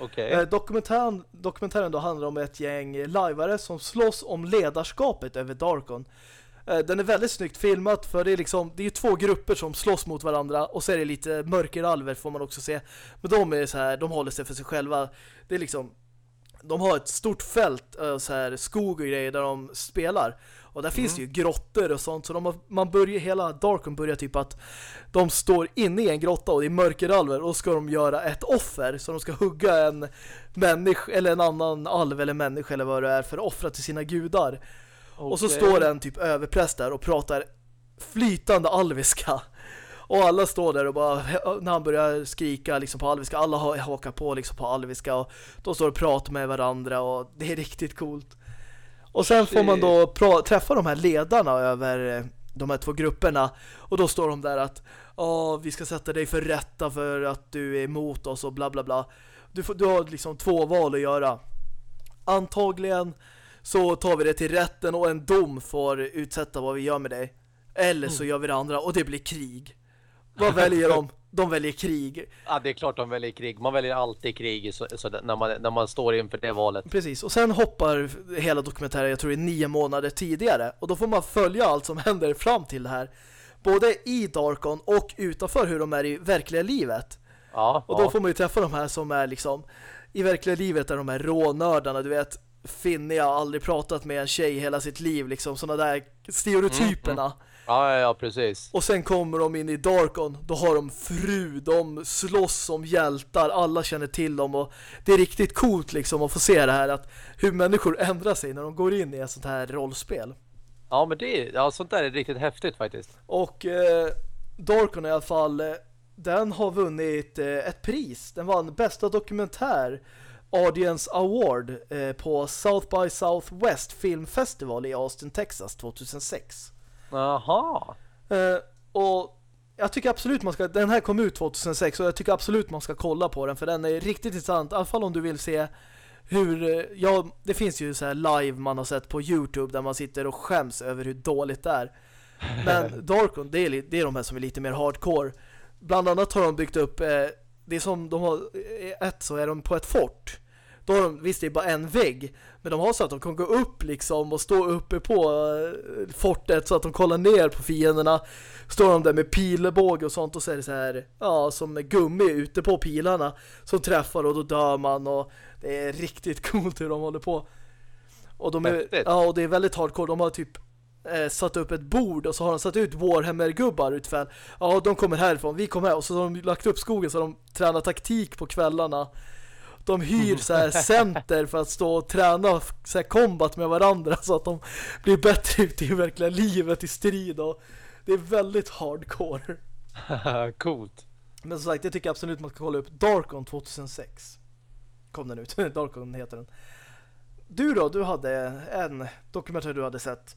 Okay. Eh, dokumentären, dokumentären då handlar om ett gäng lajvare som slåss om ledarskapet över Darkon. Eh, den är väldigt snyggt filmat för det är liksom det är två grupper som slåss mot varandra och så är det lite mörkeralver får man också se. Men de är så här, de håller sig för sig själva. Det är liksom de har ett stort fält eh, så här skog och grejer där de spelar. Och där finns det ju grottor och sånt så de har, man börjar hela Darkon börjar typ att de står inne i en grotta och det är mörkeralver och ska de göra ett offer så de ska hugga en människa eller en annan alv eller människa eller vad det är för att offra till sina gudar. Och så står en typ överpräst där och pratar flytande alviska. Och alla står där och bara, när han börjar skrika liksom på alviska, alla ha- hakar på liksom på alviska och de står och pratar med varandra och det är riktigt coolt. Och sen får man då träffa de här ledarna över eh, de här två grupperna och då står de där att ja, vi ska sätta dig för rätta för att du är emot oss och bla bla bla. Du, får, du har liksom två val att göra. Antagligen så tar vi det till rätten och en dom får utsätta vad vi gör med dig. Eller så gör vi det andra och det blir krig. Vad väljer de? De väljer krig. Ja, det är klart de väljer krig. Man väljer alltid krig så, så när, man, när man står inför det valet. Precis, och sen hoppar hela dokumentären, jag tror det är nio månader tidigare. Och då får man följa allt som händer fram till det här. Både i Darkon och utanför hur de är i verkliga livet. Ja, och då ja. får man ju träffa de här som är liksom i verkliga livet är de här rånördarna, du vet Finne har aldrig pratat med en tjej hela sitt liv, liksom sådana där stereotyperna. Mm, Ja, ja, ja, precis. Och sen kommer de in i Darkon, då har de fru, de slåss som hjältar, alla känner till dem och det är riktigt coolt liksom att få se det här att hur människor ändrar sig när de går in i ett sånt här rollspel. Ja, men det, ja, sånt där är riktigt häftigt faktiskt. Och eh, Darkon i alla fall, eh, den har vunnit eh, ett pris. Den vann bästa dokumentär Audience Award eh, på South by Southwest Film Festival i Austin, Texas 2006. Jaha. Eh, och jag tycker absolut man ska, den här kom ut 2006 och jag tycker absolut man ska kolla på den för den är riktigt intressant, i alla fall om du vill se hur, eh, ja, det finns ju så här live man har sett på Youtube där man sitter och skäms över hur dåligt det är. Men Darkon, det är, det är de här som är lite mer hardcore. Bland annat har de byggt upp, eh, det är som de har, eh, ett så är de på ett fort. Då har de, visst det är bara en vägg, men de har så att de kan gå upp liksom och stå uppe på eh, fortet så att de kollar ner på fienderna. Står de där med pilbåge och sånt och så är det så här, ja, som gummi ute på pilarna som träffar och då dör man och det är riktigt coolt hur de håller på. Och de är, ja, och det är väldigt hardcore. De har typ eh, satt upp ett bord och så har de satt ut Warhammer-gubbar utfäll. Ja, de kommer härifrån, vi kommer här. Och så har de lagt upp skogen så de tränar taktik på kvällarna. De hyr så här center för att stå och träna så här combat med varandra så att de blir bättre ute i verkliga livet i strid och det är väldigt hardcore. Coolt. Men som sagt, det tycker jag absolut man ska kolla upp. Darkon 2006 kom den ut. Darkon heter den. Du då, du hade en dokumentär du hade sett.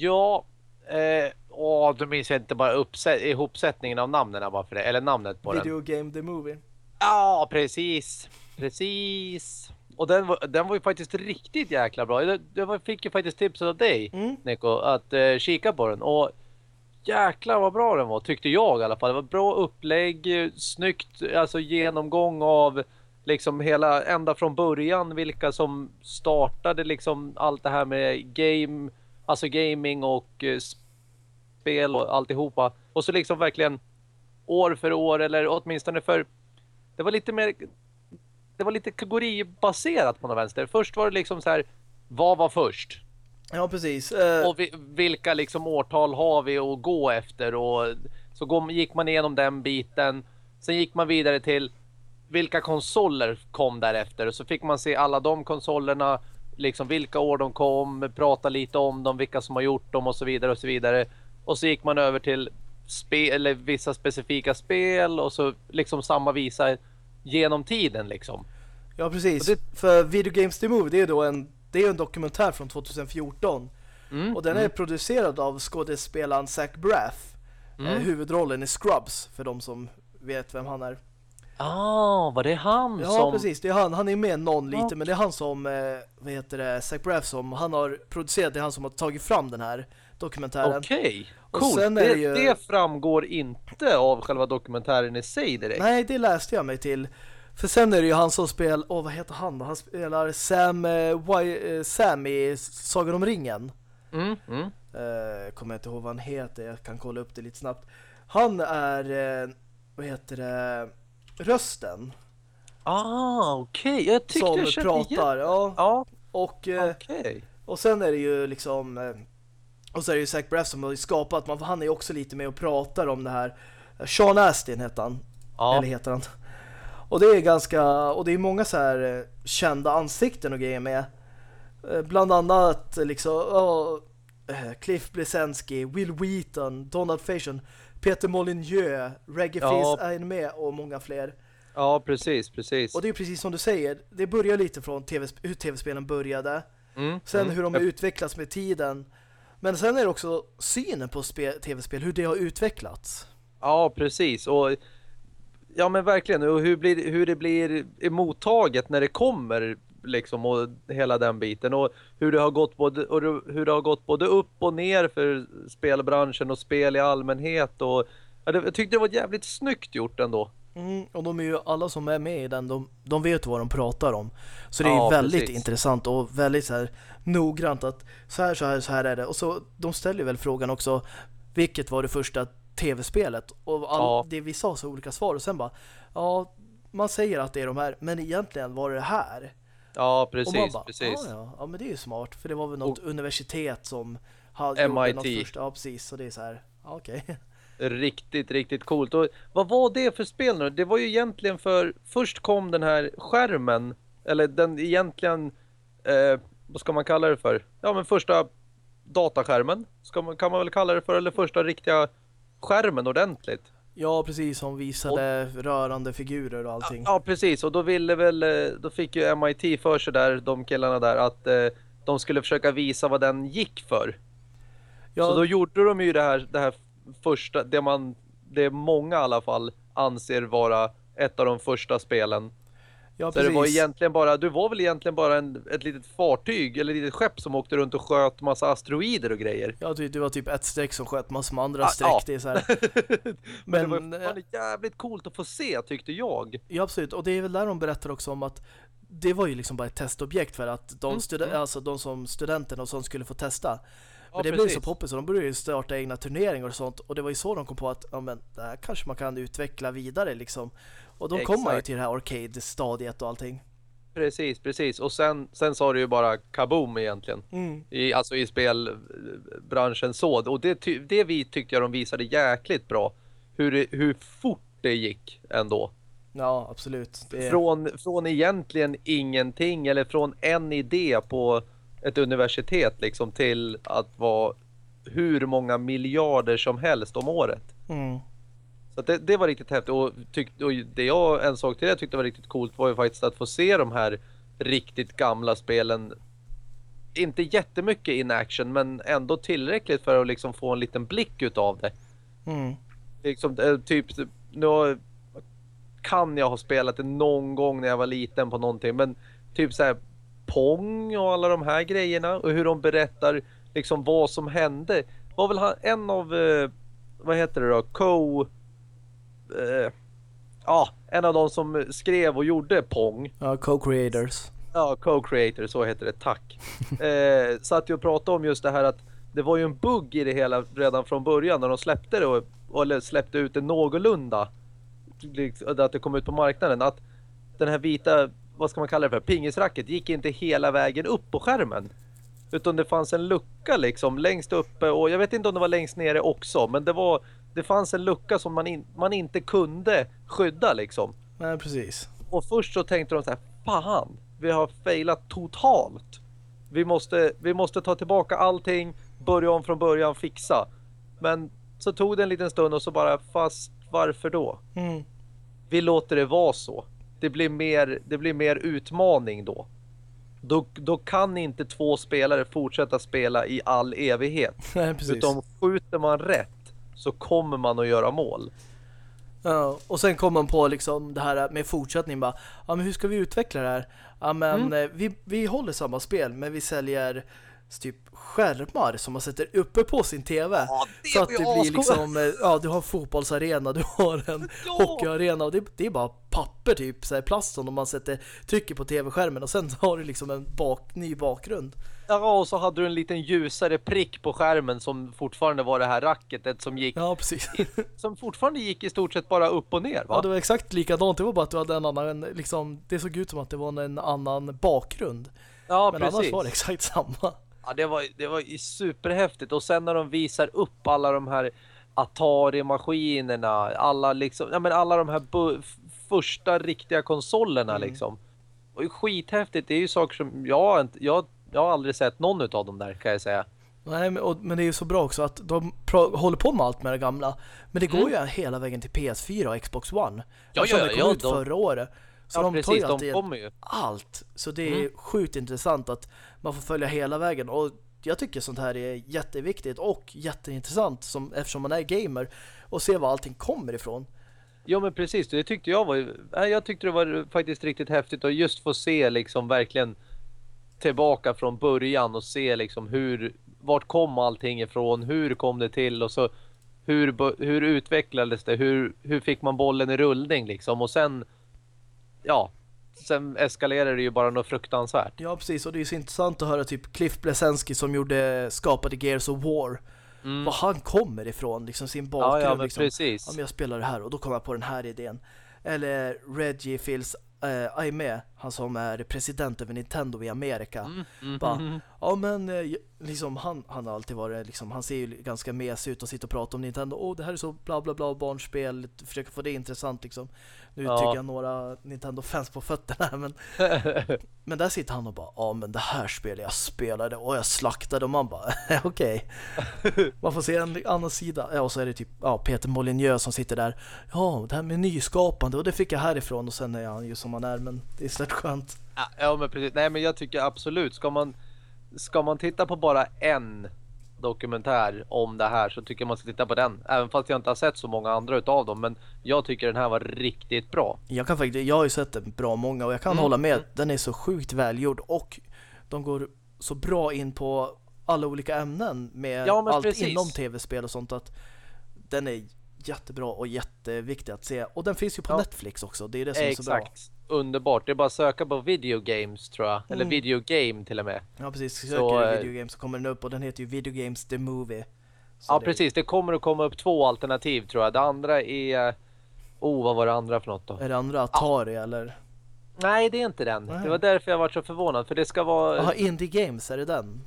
Ja, eh, åh, då minns jag inte bara ihopsättningen av namnen bara för det. Eller namnet på den. Video Game The Movie. Ja, precis. Precis. Och den var, den var ju faktiskt riktigt jäkla bra. Jag, fick ju faktiskt tipset av dig, Mm. Nico, att eh, kika på den. Och jäklar vad bra den var, tyckte jag i alla fall. Det var bra upplägg, snyggt, alltså genomgång av liksom hela, ända från början, vilka som startade liksom allt det här med game, alltså gaming och eh, spel och alltihopa. Och så liksom verkligen år för år, eller åtminstone för det var lite mer det var lite kategoribaserat på något vänster. Först var det liksom så här vad var först? Ja, precis. Eh, Och vi, vilka liksom årtal har vi att gå efter? Och så går, gick man igenom den biten. Sen gick man vidare till vilka konsoler kom därefter. Och så fick man se alla de konsolerna. Liksom vilka år de kom. Prata lite om dem. Vilka som har gjort dem och så vidare och så vidare. Och så gick man över till spel, eller vissa specifika spel. Och så liksom samma visa genom tiden liksom. Ja, precis. och För Video Games The Movie, det är då en, det är en dokumentär från 2014. Mm, Och den är producerad av skådespelaren Zach Braff. Mm. Eh, huvudrollen i Scrubs, för de som vet vem han är. Ah, var det han Ja, som... precis. Det är han. Han är med någon lite, Ja. men det är han som, eh, vad heter det, Zach Braff som, han har producerat, det är han som har tagit fram den här dokumentären. Okej, Och coolt. det, det ju- det framgår inte av själva dokumentären i sig direkt. Nej, det läste jag mig till. För sen är det ju han som spelar, åh vad heter han då? Han spelar Sam, eh, eh, Sam i Sagan om ringen. Mm, mm. Eh, kommer jag inte ihåg vad han heter, jag kan kolla upp det lite snabbt. Han är, eh, vad heter det, rösten Ah, okej. Jag tyckte som jag kände igen. pratar. Ja, Ja, och, eh, okej. och sen är det ju liksom, eh, och så är det ju Zach Braff som har skapat, man, han är ju också lite med och pratar om det här. Sean Astin heter han. Ja, Eller heter han. Och det är ganska, och det är många så här eh, kända ansikten och grejer med. Eh, Bland annat eh, liksom eh, Cliff Blesensky, Will Wheaton, Donald Faison, Peter Molyneux, Reggae Ja. Är med och många fler. ja, precis, precis. Och det är precis som du säger, det börjar lite från TV, hur tv-spelen började. Mm, Sen mm. hur de har utvecklats med tiden. Men sen är det också synen på spe- tv-spel, hur det har utvecklats. Ja, precis. Och ja, men verkligen. Och hur, blir, hur det blir mottaget när det kommer liksom och hela den biten och hur det har gått både och hur det har gått både upp och ner för spelbranschen och spel i allmänhet och Ja, det, jag tyckte det var jävligt snyggt gjort ändå. Mm, och de är ju alla som är med i den, de, de vet vad de pratar om. Så det är Ja, väldigt precis. intressant och väldigt så här noggrant att så här, så här, så här är det. Och så de ställer väl frågan också, vilket var det första tv-spelet? Och all, Ja. det vi sa så olika svar och sen bara, ja, man säger att det är de här, men egentligen var det det här. Ja, och precis, bara, precis. Ja, ja, men det är ju smart, för det var väl något universitet som hade MIT. något första, ja precis, så det är så här, ja, okej. Riktigt, riktigt coolt. Och vad var det för spel nu? Det var ju egentligen för... Först kom den här skärmen. Eller den egentligen... Eh, vad ska man kalla det för? Ja, men första dataskärmen. Ska man, kan man väl kalla det för. Eller första riktiga skärmen ordentligt. Ja, precis, som visade rörande figurer och allting. Ja, precis. Och då ville väl... eh, Då fick ju MIT för sig där, de killarna där, att eh, de skulle försöka visa vad den gick för. Ja, Så då gjorde de ju det här, det här första, det man, det många i alla fall anser vara ett av de första spelen. Ja Så precis. det var egentligen bara, du var väl egentligen bara en, ett litet fartyg eller ett litet skepp som åkte runt och sköt massa asteroider och grejer. Ja, det, det var typ ett streck som sköt massor med andra Ah, streck. ja. Det är så här. Men, Men, det var fan jävligt coolt att få se tyckte jag. Ja, absolut. Och det är väl där de berättar också om att det var ju liksom bara ett testobjekt för att de, Mm, mm. alltså de som studenterna och sånt skulle få testa. Men det blev precis. så poppis så de började ju starta egna turneringar och sånt. Och det var ju så de kom på att ja, men, det här kanske man kan utveckla vidare liksom. Och då kom man ju till det här arcade-stadiet och allting. Precis, precis. Och sen, sen sa det ju bara kaboom egentligen. Mm. I, alltså i spelbranschen så. Och det, det vi tyckte jag de visade jäkligt bra. Hur, hur fort det gick ändå. Ja, absolut. Det, Från, från egentligen ingenting eller från en idé på ett universitet liksom till att vara hur många miljarder som helst om året. mm. Så det, det var riktigt häftigt och, tyck, och det jag en sak till jag tyckte var riktigt coolt var ju faktiskt att få se de här riktigt gamla spelen. Inte jättemycket in action men ändå tillräckligt för att liksom få en liten blick utav det. Mm. Liksom, eh, typ, nu kan jag ha spelat det någon gång när jag var liten på någonting men typ så här Pong och alla de här grejerna och hur de berättar liksom vad som hände. Var väl han, en av, eh, vad heter det då, co... Eh, ja, en av de som skrev och gjorde Pong. Ja, co-creators. Ja, co-creator, så heter det, tack. Eh, satt ju och pratade om just det här att det var ju en bugg i det hela redan från början när de släppte det och, eller släppte ut det någorlunda. Liksom, Att det kom ut på marknaden. Att den här vita, vad ska man kalla det för, pingisracket gick inte hela vägen upp på skärmen. Utan det fanns en lucka liksom längst uppe och jag vet inte om det var längst nere också. Men det var, det fanns en lucka som man, in, man inte kunde skydda liksom. Nej, precis. Och först så tänkte de så här, fan, vi har failat totalt. Vi måste, vi måste ta tillbaka allting, börja om från början, fixa. Men så tog det en liten stund och så bara, fast varför då? Mm. Vi låter det vara så. Det blir mer, det blir mer utmaning då. Då, då kan inte två spelare fortsätta spela i all evighet. Nej, precis. Utan skjuter man rätt så kommer man att göra mål. Ja, och sen kom man på liksom det här med fortsättning bara, ja men hur ska vi utveckla det här? Ja men Mm. eh, vi, vi håller samma spel men vi säljer typ skärmar som man sätter uppe på sin tv. Ja, så att det blir liksom, eh, ja du har fotbollsarena, du har en Ja. hockeyarena och det, det är bara papper typ, så här plast som man sätter, trycker på tv-skärmen och sen har du liksom en bak, ny bakgrund. Ja, och så hade du en liten ljusare prick på skärmen som fortfarande var det här racketet som gick Ja precis. som fortfarande gick i stort sett bara upp och ner va? Ja det var exakt likadant, det var bara att du hade en annan, liksom, det såg ut som att det var en annan bakgrund. Ja, Men precis. annars var det exakt samma. Ja, det var det var superhäftigt och sen när de visar upp alla de här Atari-maskinerna, alla liksom, ja men alla de här första riktiga konsolerna Mm. liksom. Och skithäftigt, det är ju saker som jag inte, jag, jag har aldrig sett någon utav dem där kan jag säga. Nej, men, och, men det är ju så bra också att de håller på med allt med det gamla. Men det går Mm. ju hela vägen till PS4 och Xbox One. Ja, Eftersom ja, det kom ja, ut de- förra året. Så ja, de tar precis, ju de alltid kommer ju. allt. Så det är Mm. sjukt intressant att man får följa hela vägen. Och jag tycker sånt här är jätteviktigt och jätteintressant som, eftersom man är gamer och se var allting kommer ifrån. Ja men precis, det tyckte jag var jag tyckte det var faktiskt riktigt häftigt att just få se liksom verkligen tillbaka från början och se liksom hur vart kom allting ifrån, hur kom det till och så hur, hur utvecklades det? Hur, hur fick man bollen i rullning liksom? Och sen, ja, sen eskalerade det ju bara något fruktansvärt. Ja, precis. Och det är så intressant att höra typ Cliff Blesenski som gjorde, skapade Gears of War. Mm. Var han kommer ifrån, liksom sin Ja, bakgrund. ja, men liksom. precis. Ja, men jag spelar det här och då kom jag på den här idén. Eller Reggie Fils äh, Aime, han som är president över Nintendo i Amerika. Mm, mm, Bara, mm. Ja men eh, liksom han, han har alltid varit liksom, han ser ju ganska mesig ut och sitter och pratar om Nintendo. Åh det här är så bla bla bla barnspel, försöker få det intressant liksom. Nu Ja. tycker jag några Nintendo-fans på fötterna men, men där sitter han och bara, ja men det här spelet jag spelade och jag slaktade och man bara, okej. Man får se en annan sida. Ja och så är det typ, ja Peter Molyneux som sitter där. Ja det här med nyskapande och det fick jag härifrån och sen är han ju som han är men det är så rätt skönt. Ja, Ja men precis. Nej men jag tycker absolut. Ska man, ska man titta på bara en dokumentär om det här så tycker jag man ska titta på den. Även fast jag inte har sett så många andra utav dem. Men jag tycker den här var riktigt bra. Jag kan faktiskt, jag har ju sett den bra många och jag kan Mm, hålla med. mm. Den är så sjukt välgjord och de går så bra in på alla olika ämnen med Ja, allt precis. inom tv-spel och sånt att den är jättebra och jätteviktig att se. Och den finns ju på Ja. Netflix också. Det är det som är så bra. Underbart. Det är bara att söka på video games tror jag. Eller Mm. video game till och med. Ja, precis. Söker Så, du eh, Video Games så kommer den upp och den heter ju Video Games The Movie. Så Ja det- precis. Det kommer att komma upp två alternativ tror jag. Det andra är... Oh vad var det andra för något då? Är det andra Atari eller? Nej det är inte den. Nej. Det var därför jag var så förvånad. För det ska vara... Jaha, Indie Games, är det den?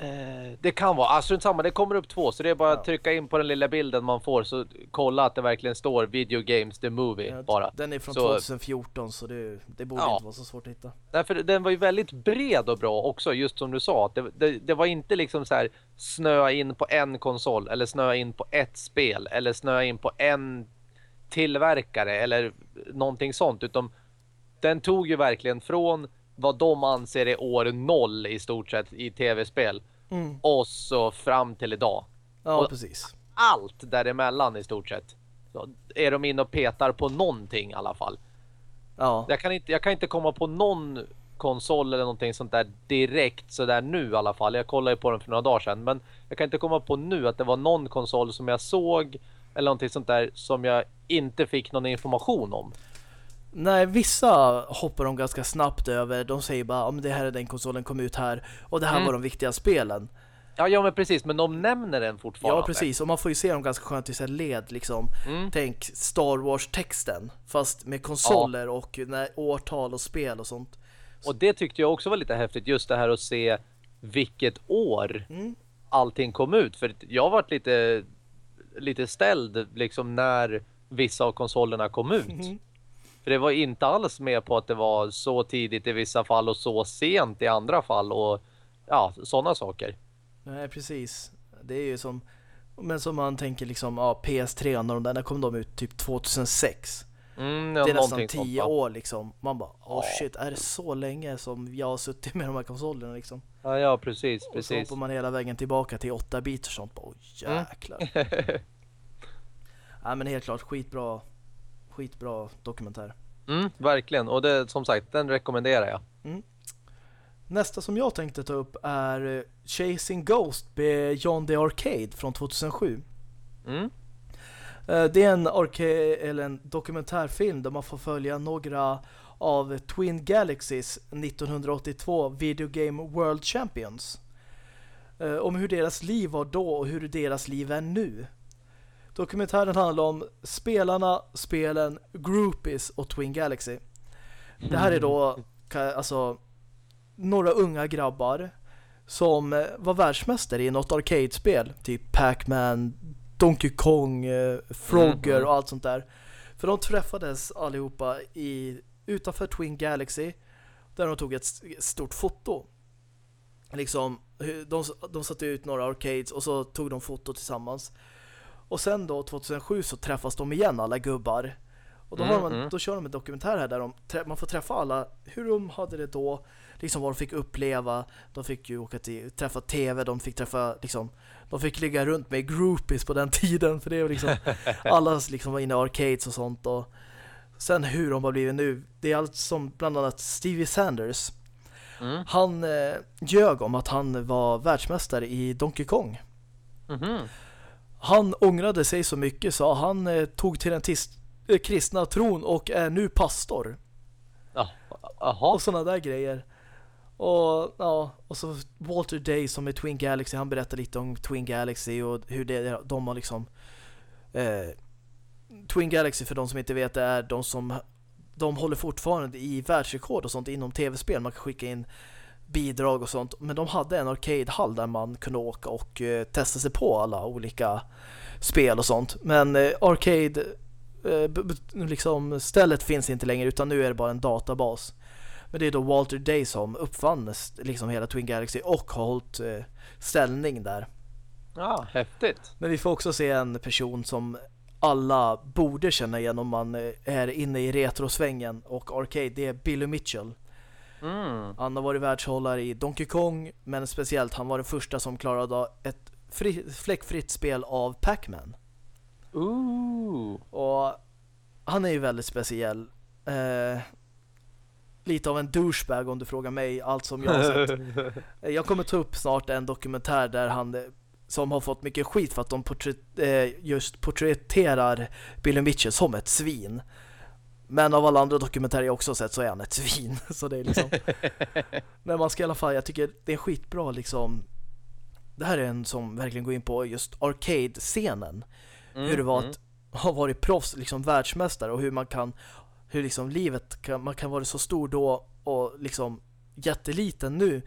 Eh, det kan vara, alltså strunt samma, det kommer upp två så det är bara att Ja. trycka in på den lilla bilden man får så kolla att det verkligen står Video Games The Movie Ja, bara. Den är från Så- 2014 så det, det borde Ja. inte vara så svårt att hitta. Därför den var ju väldigt bred och bra också just som du sa. Det, det, det var inte liksom så här snöa in på en konsol eller snöa in på ett spel eller snöa in på en tillverkare eller någonting sånt utan den tog ju verkligen från vad de anser är år noll i stort sett i tv-spel Mm. och så fram till idag. Ja, Och- precis. allt däremellan i stort sett. Så är de inne och petar på någonting i alla fall. Ja. Jag kan inte, jag kan inte komma på någon konsol eller någonting sånt där direkt sådär nu i alla fall. Jag kollade ju på den för några dagar sedan. Men jag kan inte komma på nu att det var någon konsol som jag såg eller någonting sånt där som jag inte fick någon information om. Nej, vissa hoppar de ganska snabbt över. De säger bara, ja men det här är den konsolen kom ut här. Och det här Mm. var de viktiga spelen. Ja, ja men precis. Men de nämner den fortfarande. Ja, precis. Och man får ju se dem ganska skönt i här led liksom. Mm. Tänk Star Wars-texten. Fast med konsoler och när, årtal och spel och sånt. Och det tyckte jag också var lite häftigt. Just det här att se vilket år Mm. allting kom ut. För jag varit lite, lite ställd liksom när vissa av konsolerna kom ut. Mhm. För det var inte alls med på att det var så tidigt i vissa fall och så sent i andra fall och ja, sådana saker. Nej, precis. Det är ju som... Men som man tänker liksom, ja, PS3 när de där när kom de ut typ 2006. Mm, ja, det är nästan någonting sånt, 10 va? år liksom. Man bara, Ja. shit, är det så länge som jag har suttit med de här konsolerna liksom? Ja, ja, precis, Och så precis. hoppar man hela vägen tillbaka till 8 bit och sånt. Bara, Mm. jäklar. Nej men helt klart, skitbra. Skitbra dokumentär. Mm, verkligen. Och det, som sagt, den rekommenderar jag. Nästa som jag tänkte ta upp är eh, Chasing Ghost Beyond the Arcade från 2007. Mm. Eh, Det är en, arca- eller en dokumentärfilm där man får följa några av Twin Galaxies 1982 Video Game World Champions. Eh, Om hur deras liv var då och hur deras liv är nu. Dokumentären handlar om spelarna, spelen, groupies och Twin Galaxy. Det här är då alltså några unga grabbar som eh, var världsmästare i något arcade-spel. Typ Pac-Man, Donkey Kong, eh, Frogger Mhm. och allt sånt där. För de träffades allihopa i, utanför Twin Galaxy där de tog ett stort foto. Liksom, de, de satte ut några arcades och så tog de foto tillsammans. Och sen då 2007 så träffas de igen alla gubbar. Och då, har man, Mm, mm. då kör de en dokumentär här där de, man får träffa alla, hur de hade det då, liksom vad de fick uppleva. De fick ju åka till, träffa tv, de fick träffa liksom, de fick ligga runt med groupies på den tiden för det var liksom, alla liksom var inne i arcades och sånt och sen hur de har blivit nu, det är allt som bland annat Stevie Sanders. Mm. Han eh, ljög om att han var världsmästare i Donkey Kong. Mhm. Han ångrade sig så mycket så han eh, tog till den tis, eh, kristna tron och är nu pastor. Ja, Jaha. Och sådana där grejer. Och ja, och så Walter Day som är Twin Galaxy, han berättar lite om Twin Galaxy och hur det, de har liksom eh, Twin Galaxy för de som inte vet det är de som de håller fortfarande i världsrekord och sånt inom tv-spel. Man kan skicka in bidrag och sånt. Men de hade en arcade-hall där man kunde åka och eh, testa sig på alla olika spel och sånt. Men eh, arcade eh, liksom stället finns inte längre utan nu är det bara en databas. Men det är då Walter Day som uppfann liksom hela Twin Galaxy och har hållit eh, ställning där. Ja, häftigt. Men vi får också se en person som alla borde känna igen om man eh, är inne i retrosvängen och arcade. Det är Billy Mitchell. Mm. Han har varit världshållare i Donkey Kong men speciellt han var den första som klarade ett fri, fläckfritt spel av Pac-Man. Ooh. Och han är ju väldigt speciell. Eh, lite av en douchebag om du frågar mig allt som jag har sett. jag kommer ta upp snart en dokumentär där han som har fått mycket skit för att de porträtt, eh, just porträtterar Billy Mitchell som ett svin. Men av alla andra dokumentärer jag också sett så är han ett svin. Så det är liksom... Men man ska i alla fall, jag tycker det är skitbra liksom. Det här är en som verkligen går in på just arcade-scenen. Mm, hur det var mm. att ha varit proffs, liksom världsmästare och hur man kan, hur liksom livet kan, man kan vara så stor då och liksom jätteliten nu.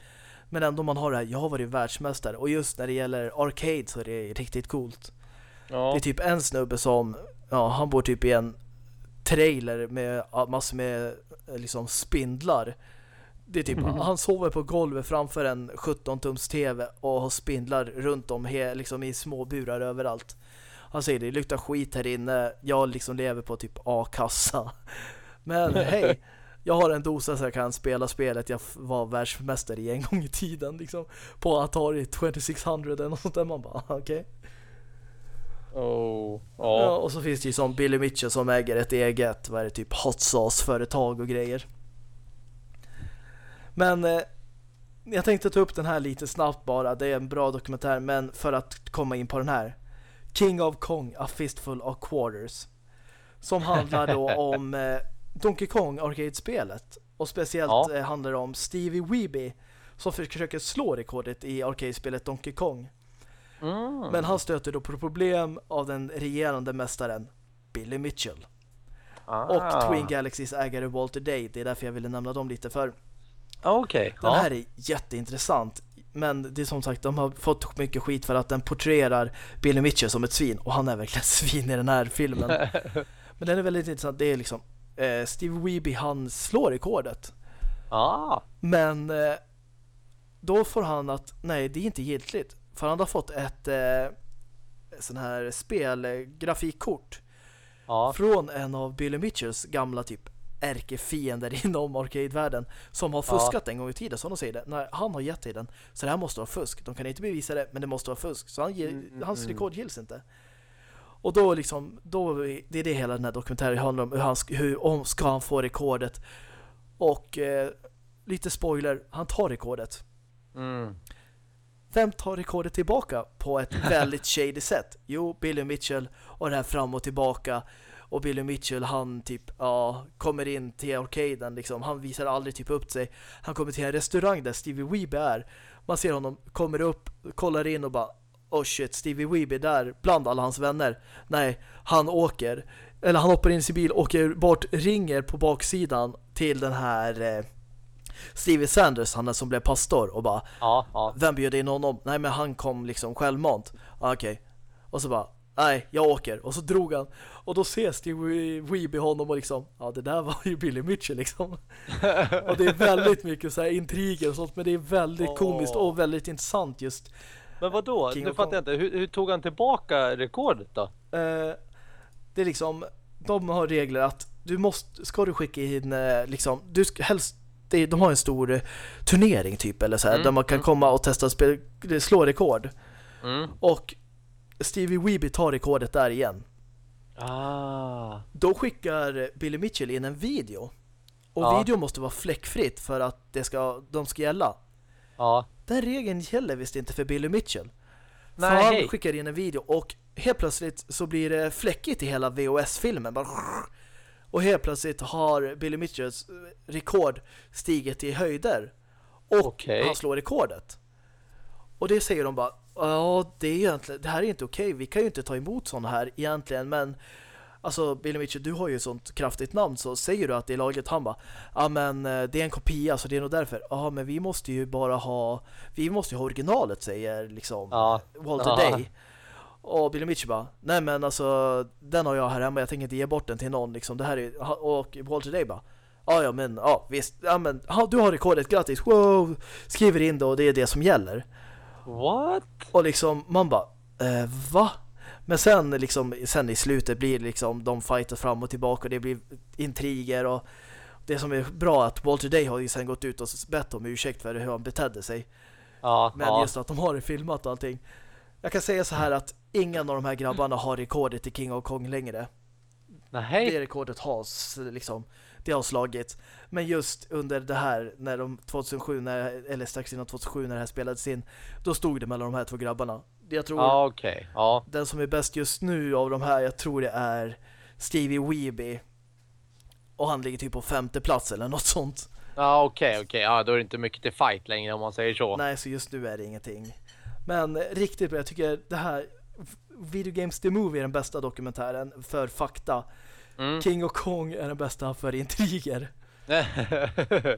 Men ändå man har det här, jag har varit världsmästare och just när det gäller arcade så är det riktigt coolt. Det Ja. är typ en snubbe som, ja han bor typ i en trailer med massor med eh, liksom spindlar. Det är typ, han sover på golvet framför en 17-tums tv och har spindlar runt om liksom i små burar överallt. Han säger det luktar skit här inne. Jag liksom lever på typ A-kassa. Men hej, jag har en dosa så jag kan spela spelet jag var världsmästare i en gång i tiden liksom, på Atari 2600 eller något där. Man bara, okej. Oh. Ja. Ja. och så finns det ju som Billy Mitchell som äger ett eget, vad är det, typ hot sauce-företag och grejer. Men eh, jag tänkte ta upp den här lite snabbt bara. Det är en bra dokumentär, men för att komma in på den här. King of Kong, A Fistful of Quarters. Som handlar då om eh, Donkey Kong arcade-spelet. Och speciellt Ja. eh, handlar det om Stevie Weeby som försöker slå rekordet i arcade-spelet Donkey Kong. Mm. Men han stöter då på problem av den regerande mästaren Billy Mitchell Ah. och Twin Galaxies ägare Walter Day. Det är därför jag ville nämna dem lite för Ah, Okej. den Ja. här är jätteintressant. Men det är som sagt, de har fått mycket skit för att den porträtterar Billy Mitchell som ett svin. Och han är verkligen svin i den här filmen. Men den är väldigt intressant. Det är liksom eh, Steve Weeby, han slår rekordet. Ah. Men eh, då får han att, nej det är inte giltigt. För han har fått ett eh, sån här spelgrafikkort Ja. från en av Billy Mitchells gamla typ ärkefiender inom arcade-världen som har fuskat en gång i tiden, som de säger det. Nej, han har gett den. Så det här måste vara fusk. De kan inte bevisa det, men det måste vara fusk. Så han ger, Mm, hans mm. rekord gills inte. Och då liksom, då, det är det hela den här dokumentären handlar om. Hur, han, hur om ska han få rekordet? Och eh, lite spoiler, han tar rekordet. Mm. Vem tar rekordet tillbaka på ett väldigt shady sätt? Jo, Billy Mitchell och det här fram och tillbaka. Och Billy Mitchell, han typ, ja, kommer in till arcaden liksom. Han visar aldrig typ upp sig. Han kommer till en restaurang där Stevie Weeby är. Man ser honom, kommer upp, kollar in och bara, oh shit, Stevie Weeby där bland alla hans vänner. Nej, han åker. Eller han hoppar in i sin bil, åker bort, ringer på baksidan till den här eh, Stevie Sanders, han är som blev pastor och bara Ja. Ja. vem bjöd in honom? Nej men han kom liksom självmant. Ah, Okej. Och så bara, nej jag åker. Och så drog han. Och då ser Steve Weeby honom och liksom, ja det där var ju Billy Mitchell liksom. och det är väldigt mycket så här intriger och sånt. Men det är väldigt Åh. komiskt och väldigt intressant just. Men vad då? Nu fattar jag inte. Hur, hur tog han tillbaka rekordet då? Eh, det är liksom, de har regler att du måste, ska du skicka in eh, liksom, du ska helst de har en stor eh, turnering typ eller så här, Mm, där man kan mm. komma och testa spel, slå rekord. Mm. Och Stevie Weeby tar rekordet där igen. Ah. Då skickar Billy Mitchell in en video. Och Ja. video måste vara fläckfritt för att det ska, de ska gälla. Ja. Den regeln gäller visst inte för Billy Mitchell. För han Nej. skickar in en video och helt plötsligt så blir det fläckigt i hela VOS-filmen. Bara Och helt plötsligt har Billy Mitchells rekord stigit i höjder. Och Okej. han slår rekordet. Och det säger de bara, ja det är egentligen, det här är inte okej. Vi kan ju inte ta emot sådana här egentligen, men Alltså Billy Mitchell, du har ju ett sånt kraftigt namn så säger du att det är lagligt han bara, ja men eh, det är en kopia så det är nog därför. Ja men vi måste ju bara ha vi måste ju ha originalet säger liksom Ja. Walter Ja. Day. Och Billy Mitchell bara, nej men alltså den har jag här hemma, jag tänker inte ge bort den till någon liksom. Det här är, och Walter Day bara, ja ja men ja visst, ja men ja, du har rekordet, grattis, wow, skriver in det och det är det som gäller. What? Och liksom, man bara, eh, va? Men sen liksom, sen i slutet blir liksom, de fightas fram och tillbaka och det blir intriger och det som är bra att Walter Day har ju sen gått ut och bett om ursäkt för hur han betedde sig. Ja, Men ja. just att de har det filmat och allting. Jag kan säga så här att ingen av de här grabbarna har rekordet i King of Kong längre. Nej. Det rekordet har liksom, det har slagit. Men just under det här, när de 2007, när, eller strax innan 2007 när det här spelades in, då stod det mellan de här två grabbarna. Jag tror Ja, okej. Ja. den som är bäst just nu av de här, jag tror det är Stevie Weeby. Och han ligger typ på femte plats eller något sånt. Ja, okej, okej. Ja, då är det inte mycket till fight längre om man säger så. Nej, så just nu är det ingenting. Men riktigt bra, jag tycker det här Video Games The Movie är den bästa dokumentären för fakta. Mm. King of Kong är den bästa för intriger.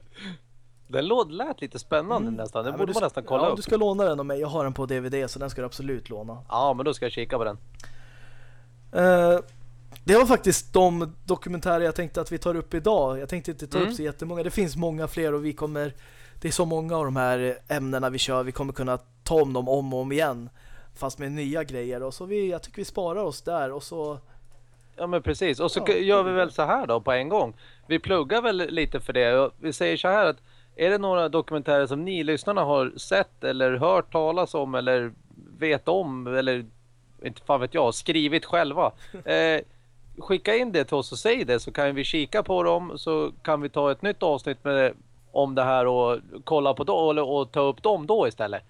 Den lät lite spännande Mm. nästan. Den Ja, borde du man nästan kolla ja, upp. du ska låna den av mig. Jag har den på DVD så den ska du absolut låna. Ja, men då ska jag kika på den. Eh, det var faktiskt de dokumentärer jag tänkte att vi tar upp idag. Jag tänkte inte ta Mm. upp så jättemånga. Det finns många fler och vi kommer... Det är så många av de här ämnena vi kör. Vi kommer kunna ta om dem om och om igen. Fast med nya grejer. Och så vi, jag tycker vi sparar oss där. Och så... Ja men precis. Och så Ja. gör vi väl så här då på en gång. Vi pluggar väl lite för det. Vi säger så här att är det några dokumentärer som ni lyssnarna har sett eller hört talas om eller vet om eller inte fan vet jag, skrivit själva. Eh, skicka in det till oss och säg det så kan vi kika på dem så kan vi ta ett nytt avsnitt med, om det här och kolla på dem och, och ta upp dem då istället.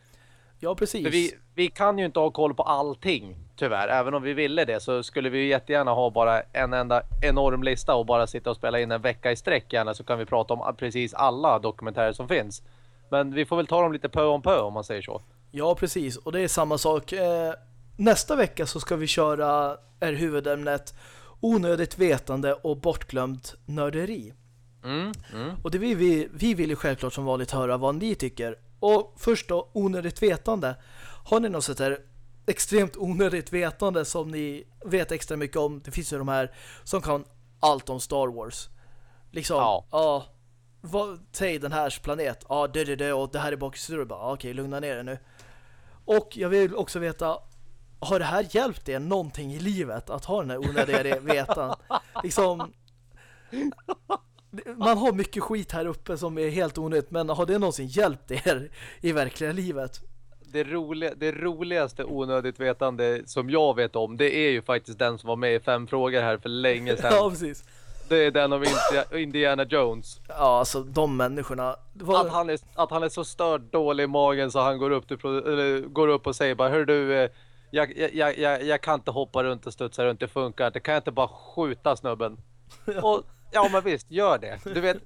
Ja, precis. För vi, vi kan ju inte ha koll på allting tyvärr. Även om vi ville det så skulle vi ju jättegärna ha bara en enda enorm lista och bara sitta och spela in en vecka i sträck gärna så kan vi prata om precis alla dokumentärer som finns. Men vi får väl ta dem lite pö om pö om man säger så. Ja, precis. Och det är samma sak. Eh, nästa vecka så ska vi köra är huvudämnet onödigt vetande och bortglömt nörderi. Mm, mm. Och det vi, vi, vi vill ju självklart som vanligt höra vad ni tycker. Och först då, onödigt vetande. Har ni något sånt där extremt onödigt vetande som ni vet extra mycket om? Det finns ju de här som kan allt om Star Wars. Liksom, Ja. ja. vad, säg den här planet. Ja, det, det, det och det här är bakhistoria. Bara, ja, Okej, lugna ner er nu. Och jag vill också veta har det här hjälpt er någonting i livet att ha den här onödiga vetan? Liksom man har mycket skit här uppe som är helt onödigt men har det någonsin hjälpt er i verkliga livet? Det, roliga, det roligaste onödigt vetande som jag vet om det är ju faktiskt den som var med i fem frågor här för länge sedan. Ja, precis. Det är den Indi- Indiana Jones. Ja, alltså de människorna. Var- Att han, är, att han är så stört dålig i magen så han går upp, till, eller, går upp och säger bara Hör du, eh, jag, jag, jag, jag, kan inte hoppa runt och studsa runt, det funkar inte. Kan jag inte bara skjuta snubben? Och, ja men visst, gör det. Du vet,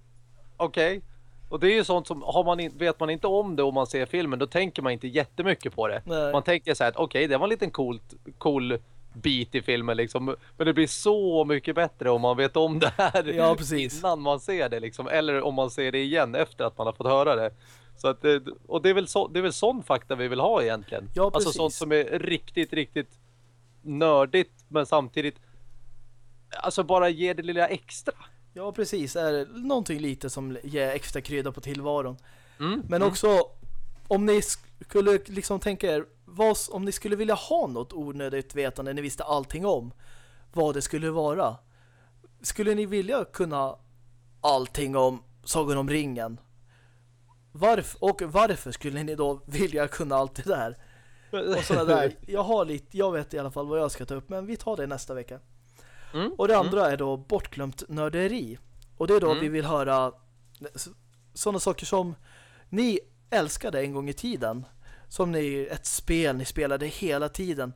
okej. Och det är ju sånt som, har man in, vet man inte om det och man ser filmen, då tänker man inte jättemycket på det. Nej. Man tänker så här att okej, det var en liten coolt, cool bit i filmen liksom. Men det blir så mycket bättre om man vet om det här Ja, precis. innan man ser det liksom. Eller om man ser det igen efter att man har fått höra det. Så att, det- och det är, väl så, det är väl sån fakta vi vill ha egentligen. Ja, alltså sånt som är riktigt, riktigt nördigt men samtidigt Alltså bara ge det lilla extra. Ja, precis. Är någonting lite som ger extra krydda på tillvaron. Mm. Men också om ni skulle liksom tänka er vad, om ni skulle vilja ha något onödigt vetande ni visste allting om vad det skulle vara. Skulle ni vilja kunna allting om Sagan om ringen? Varf och varför skulle ni då vilja kunna allt det där? Och sådana där. Jag har lite, jag vet i alla fall vad jag ska ta upp men vi tar det nästa vecka. Mm. Och det andra är då bortglömt nörderi. Och det är då Mm. vi vill höra sådana saker som ni älskade en gång i tiden. som ni, ett spel ni spelade hela tiden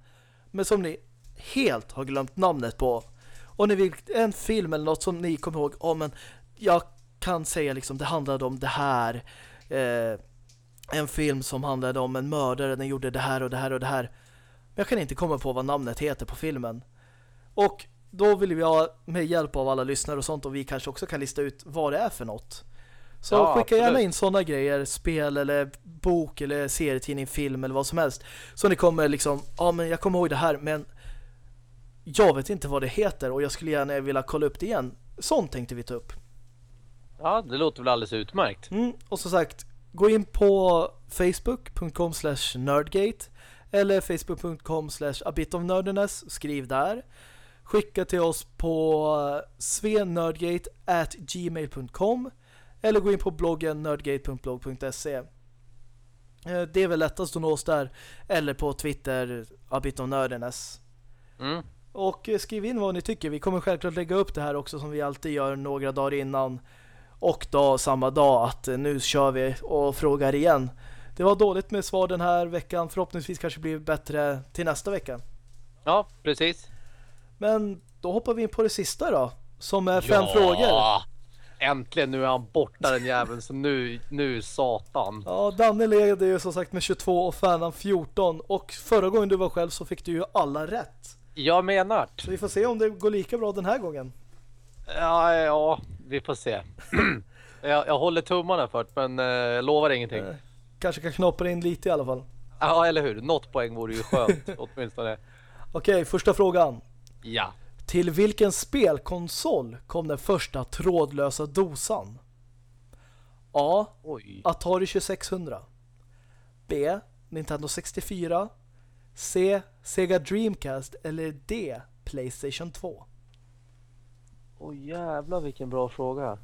men som ni helt har glömt namnet på. Och ni vill en film eller något som ni kommer ihåg, ja oh, men jag kan säga liksom det handlade om det här. Eh, en film som handlade om en mördare, den gjorde det här och det här och det här. Men jag kan inte komma på vad namnet heter på filmen. Och då vill vi ha med hjälp av alla lyssnare och sånt och vi kanske också kan lista ut vad det är för något. Så ja, skicka gärna in sådana grejer, spel eller bok eller serietidning, film eller vad som helst. Så ni kommer liksom, ja men jag kommer ihåg det här men jag vet inte vad det heter och jag skulle gärna vilja kolla upp det igen. Sånt tänkte vi ta upp. Ja, det låter väl alldeles utmärkt. Mm, och som sagt, gå in på facebook.com slash nerdgate eller facebook.com slash. Skriv där. Skicka till oss på svenerdgate at gmail.com eller gå in på bloggen nerdgate.blog.se eh, Det är väl lättast att nå oss där eller på Twitter abitofnerdiness. Mm. Och eh, skriv in vad ni tycker. Vi kommer självklart lägga upp det här också som vi alltid gör några dagar innan. Och då samma dag att eh, nu kör vi och frågar igen. Det var dåligt med svar den här veckan. Förhoppningsvis kanske blir bättre till nästa vecka. Ja, precis. Men då hoppar vi in på det sista då. Som är fem ja! frågor. Äntligen, nu är han borta den jäveln. Så nu, nu satan. Ja, Danne leder ju som sagt med 22 och Fernan 14. Och förra gången du var själv så fick du ju alla rätt. Jag menar. Så vi får se om det går lika bra den här gången. Ja, ja vi får se. jag, jag håller tummarna för det, men eh, lovar ingenting. Eh, kanske kan knoppa in lite i alla fall. Ja, eller hur? Något poäng vore ju skönt, åtminstone. Okej, första frågan. Ja. Till vilken spelkonsol kom den första trådlösa dosan? A. Oj. Atari 2600 B. Nintendo 64 C. Sega Dreamcast eller D. Playstation 2 Åh oh, jävlar vilken bra fråga.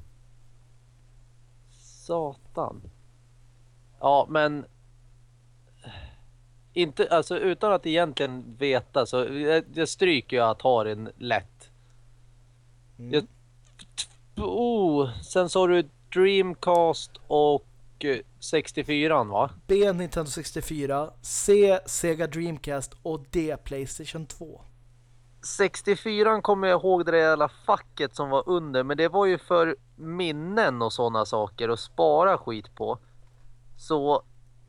Satan. Ja, men inte, alltså utan att egentligen veta så jag, jag stryker ju Atarin lätt. Mm. Jag, oh, sen sa du Dreamcast och 64 va? B Nintendo 64, C Sega Dreamcast och D Playstation 2. 64 kommer jag ihåg det där jävla facket som var under men det var ju för minnen och sådana saker att spara skit på. Så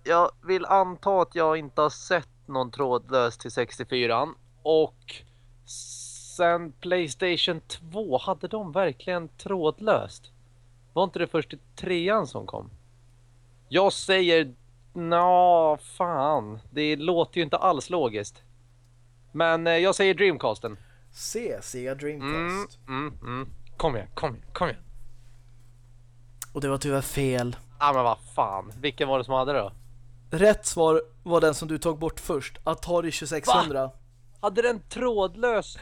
jag vill anta att jag inte har sett någon trådlös till 64 och sen Playstation 2, hade de verkligen trådlöst? Var inte det först i trean som kom? Jag säger, nå fan, det låter ju inte alls logiskt. Men eh, jag säger Dreamcasten. Se, Sega Dreamcast. Mm, mm, mm. Kom igen, kom igen, kom igen. Och det var tyvärr fel. Ja men vad fan, vilken var det som hade det då? Rätt svar var den som du tog bort först. Atari 2600. Va? Hade den trådlös?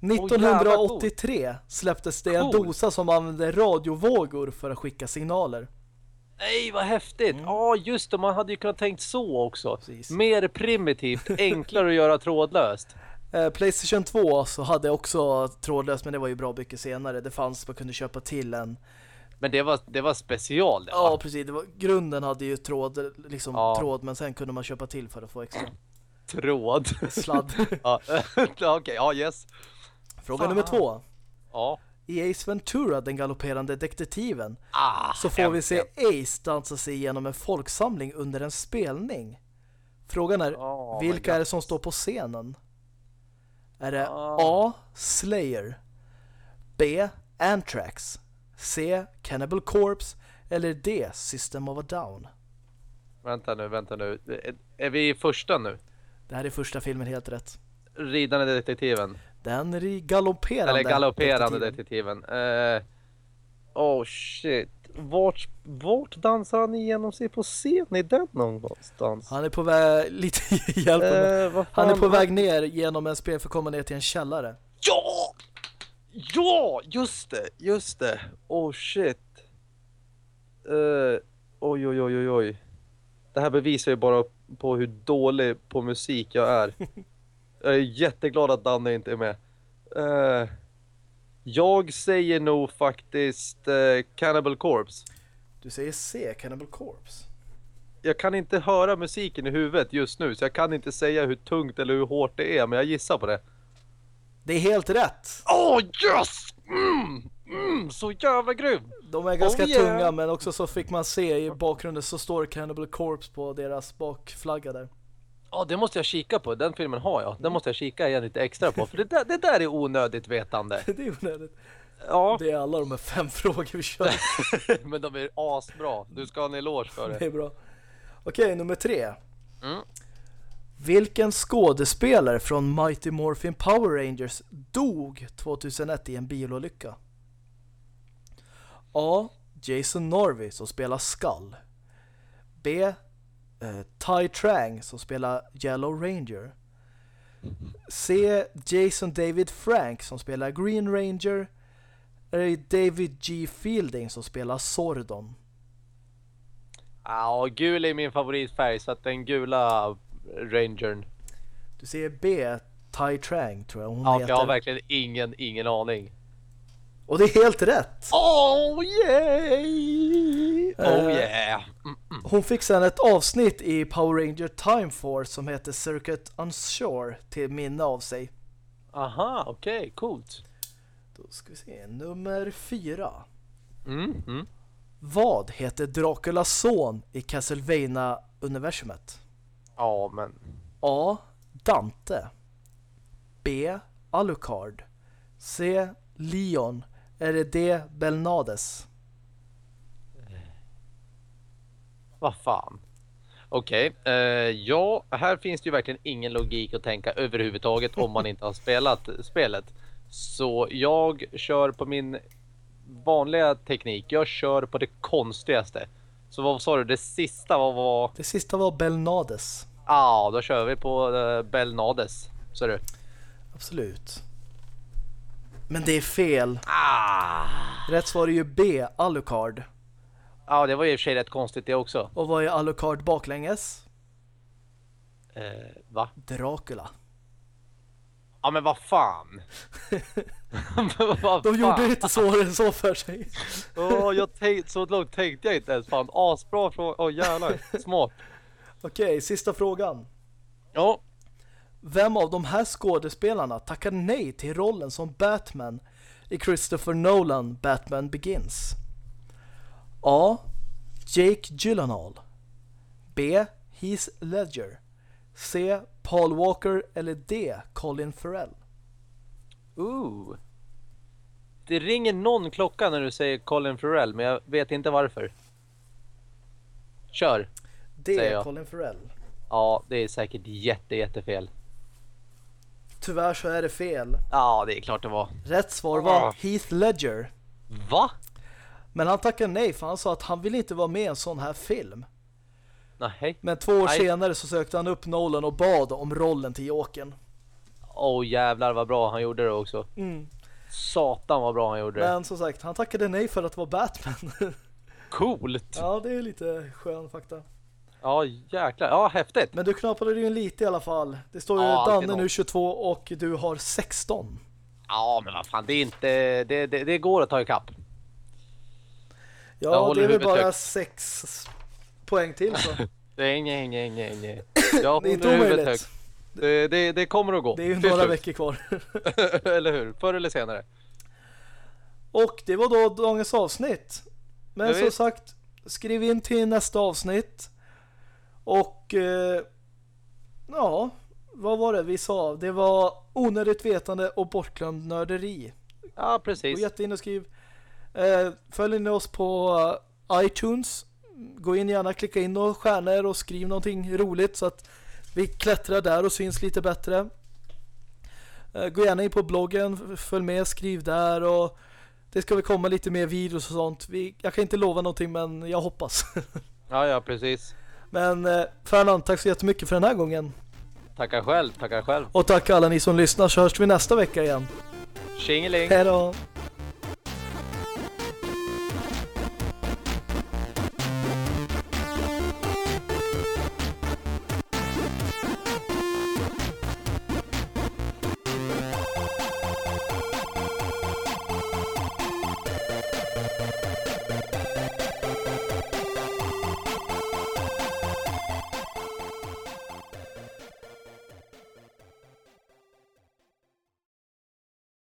1983 släpptes det en dosa som använde radiovågor för att skicka signaler. Nej, vad häftigt. Mm. Ja, mm. just det. Man hade ju kunnat tänkt så också. Precis. Mer primitivt, enklare att göra trådlöst. Eh, Playstation 2 så hade också trådlöst, men det var ju bra mycket senare. Det fanns, man kunde köpa till en men det var, det var special det, Ja, precis. Det var, grunden hade ju tråd, liksom ja. tråd, men sen kunde man köpa till för att få extra. Tråd? Sladd. ja, okej, okay, ja, yes. Fråga Fan. nummer två. Ja. I Ace Ventura, den galopperande detektiven, ah, så får vi se Ace dansa sig igenom en folksamling under en spelning. Frågan är, oh, vilka är det som står på scenen? Är det oh. A. Slayer B. Anthrax C. Cannibal Corpse eller D. System of a Down? Vänta nu, vänta nu. Är vi i första nu? Det här är första filmen helt rätt. Ridande detektiven. Den är galopperande. Eller galopperande detektiven. detektiven. Uh, oh shit. Vart, vart dansar han igenom sig på scen i den någonstans? Han är på väg, lite hjälp uh, Han är på väg ner genom en spel för att komma ner till en källare. Ja! Ja, just det, just det. Oh shit. Uh, oj, oj, oj, oj, oj. Det här bevisar ju bara på hur dålig på musik jag är. jag är jätteglad att Danne inte är med. Uh, jag säger nog faktiskt uh, Cannibal Corpse. Du säger C, Cannibal Corpse. jag kan inte höra musiken i huvudet just nu så jag kan inte säga hur tungt eller hur hårt det är men jag gissar på det. Det är helt rätt. Åh oh, yes! Mm, mm, så jävla grym! De är ganska Oh, yeah. tunga men också så fick man se i bakgrunden så står Cannibal Corpse på deras bakflagga där. Ja det måste jag kika på, den filmen har jag. Den måste jag kika igen lite extra på för det där, det där är onödigt vetande. Det är onödigt. Ja, Det är alla de här fem frågor vi kör. men de är asbra. Du ska ha en eloge för Det det. är bra. Okej, nummer tre. Mm. Vilken skådespelare från Mighty Morphin Power Rangers dog 2001 i en bilolycka? A. Jason Norby som spelar Skull. B. Eh, Ty Trang som spelar Yellow Ranger. C. Jason David Frank som spelar Green Ranger. Eller David G. Fielding som spelar Sordon. Ja, gul är min favoritfärg så att den gula rangern. Du ser B. Ty Trang tror jag hon Ja, heter. jag har verkligen ingen, ingen aning. Och det är helt rätt. Oh yay! Oh Eh, yeah! Hon fick sen ett avsnitt i Power Ranger Time Force som heter Circuit Unsure till minne av sig. Aha, okej, coolt. Då ska vi se, nummer fyra. Mm, mm. Vad heter Draculas son i Castlevania-universumet? Ja, men... A. Dante B. Alucard C. Leon eller D. Belnades? Vad fan. Okej, eh, ja, här finns det ju verkligen ingen logik att tänka överhuvudtaget om man inte har spelat spelet. Så jag kör på min vanliga teknik. Jag kör på det konstigaste. Så vad sa du? Det sista vad var... Det sista var Belnades. Ja, ah, då kör vi på uh, Belnades. Så du. Absolut. Men det är fel. Ah! Rätt svar är ju B. Alucard. Ja, det var i och för sig rätt konstigt det också. Och vad är Alucard baklänges? Eh, va? Dracula. Ja, men vad fan. vad De gjorde inte svårare än så för sig. Åh, jag tänkte, så långt tänkte jag inte ens. Fan, asbra fråga. Åh jävlar, smart. Okej, sista frågan. Ja, Vem av de här skådespelarna tackar nej till rollen som Batman i Christopher Nolan Batman Begins? A. Jake Gyllenhaal B. Heath Ledger C. Paul Walker eller D. Colin Farrell ooh. Det ringer någon klocka när du säger Colin Farrell, men jag vet inte varför. Kör. D. Colin Farrell Ja, det är säkert jätte, jättefel. Tyvärr så är det fel. Ja, det är klart det var. Rätt svar var Ah. Heath Ledger. Va? Men han tackade nej för han sa att han vill inte vara med i en sån här film. Nej. Men två år Nej. senare så sökte han upp Nolan och bad om rollen till Jokern. Åh jävlar vad bra han gjorde det också. Mm. Satan vad bra han gjorde det. Men som sagt, han tackade nej för att vara Batman. Coolt! ja, det är lite skön fakta. Ja jäklar, ja häftigt. Men du knappade ju en lite i alla fall. Det står ju Ja, Danne nu något. 22 och du har 16. Ja men vad fan, det är inte, det, det, det går att ta ikapp. Ja, det är väl bara högt. 6 poäng till så. Är inget, inget, inget, inget. Jag Det är inte omöjligt. Det, det, det kommer att gå. Det är ju några veckor kvar. eller hur? Förr eller senare. Och det var då dagens avsnitt. Men som sagt, skriv in till nästa avsnitt. Och eh, ja, vad var det vi sa? Det var onödigt vetande och bortglömd nörderi. Ja Och precis. jättein och skriv. Eh, följer ni oss på eh, iTunes, gå in gärna, klicka in och stjärnor och skriv någonting roligt så att vi klättrar där och syns lite bättre. Eh, gå gärna in på bloggen, följ med, skriv där och det ska väl komma lite mer videos och sånt. Vi, jag kan inte lova någonting men jag hoppas. Ja ja precis. men eh, Fernand, tack så jättemycket för den här gången. Tackar själv, tackar själv. Och tack alla ni som lyssnar så hörs vi nästa vecka igen. Tjingeling! Hej då!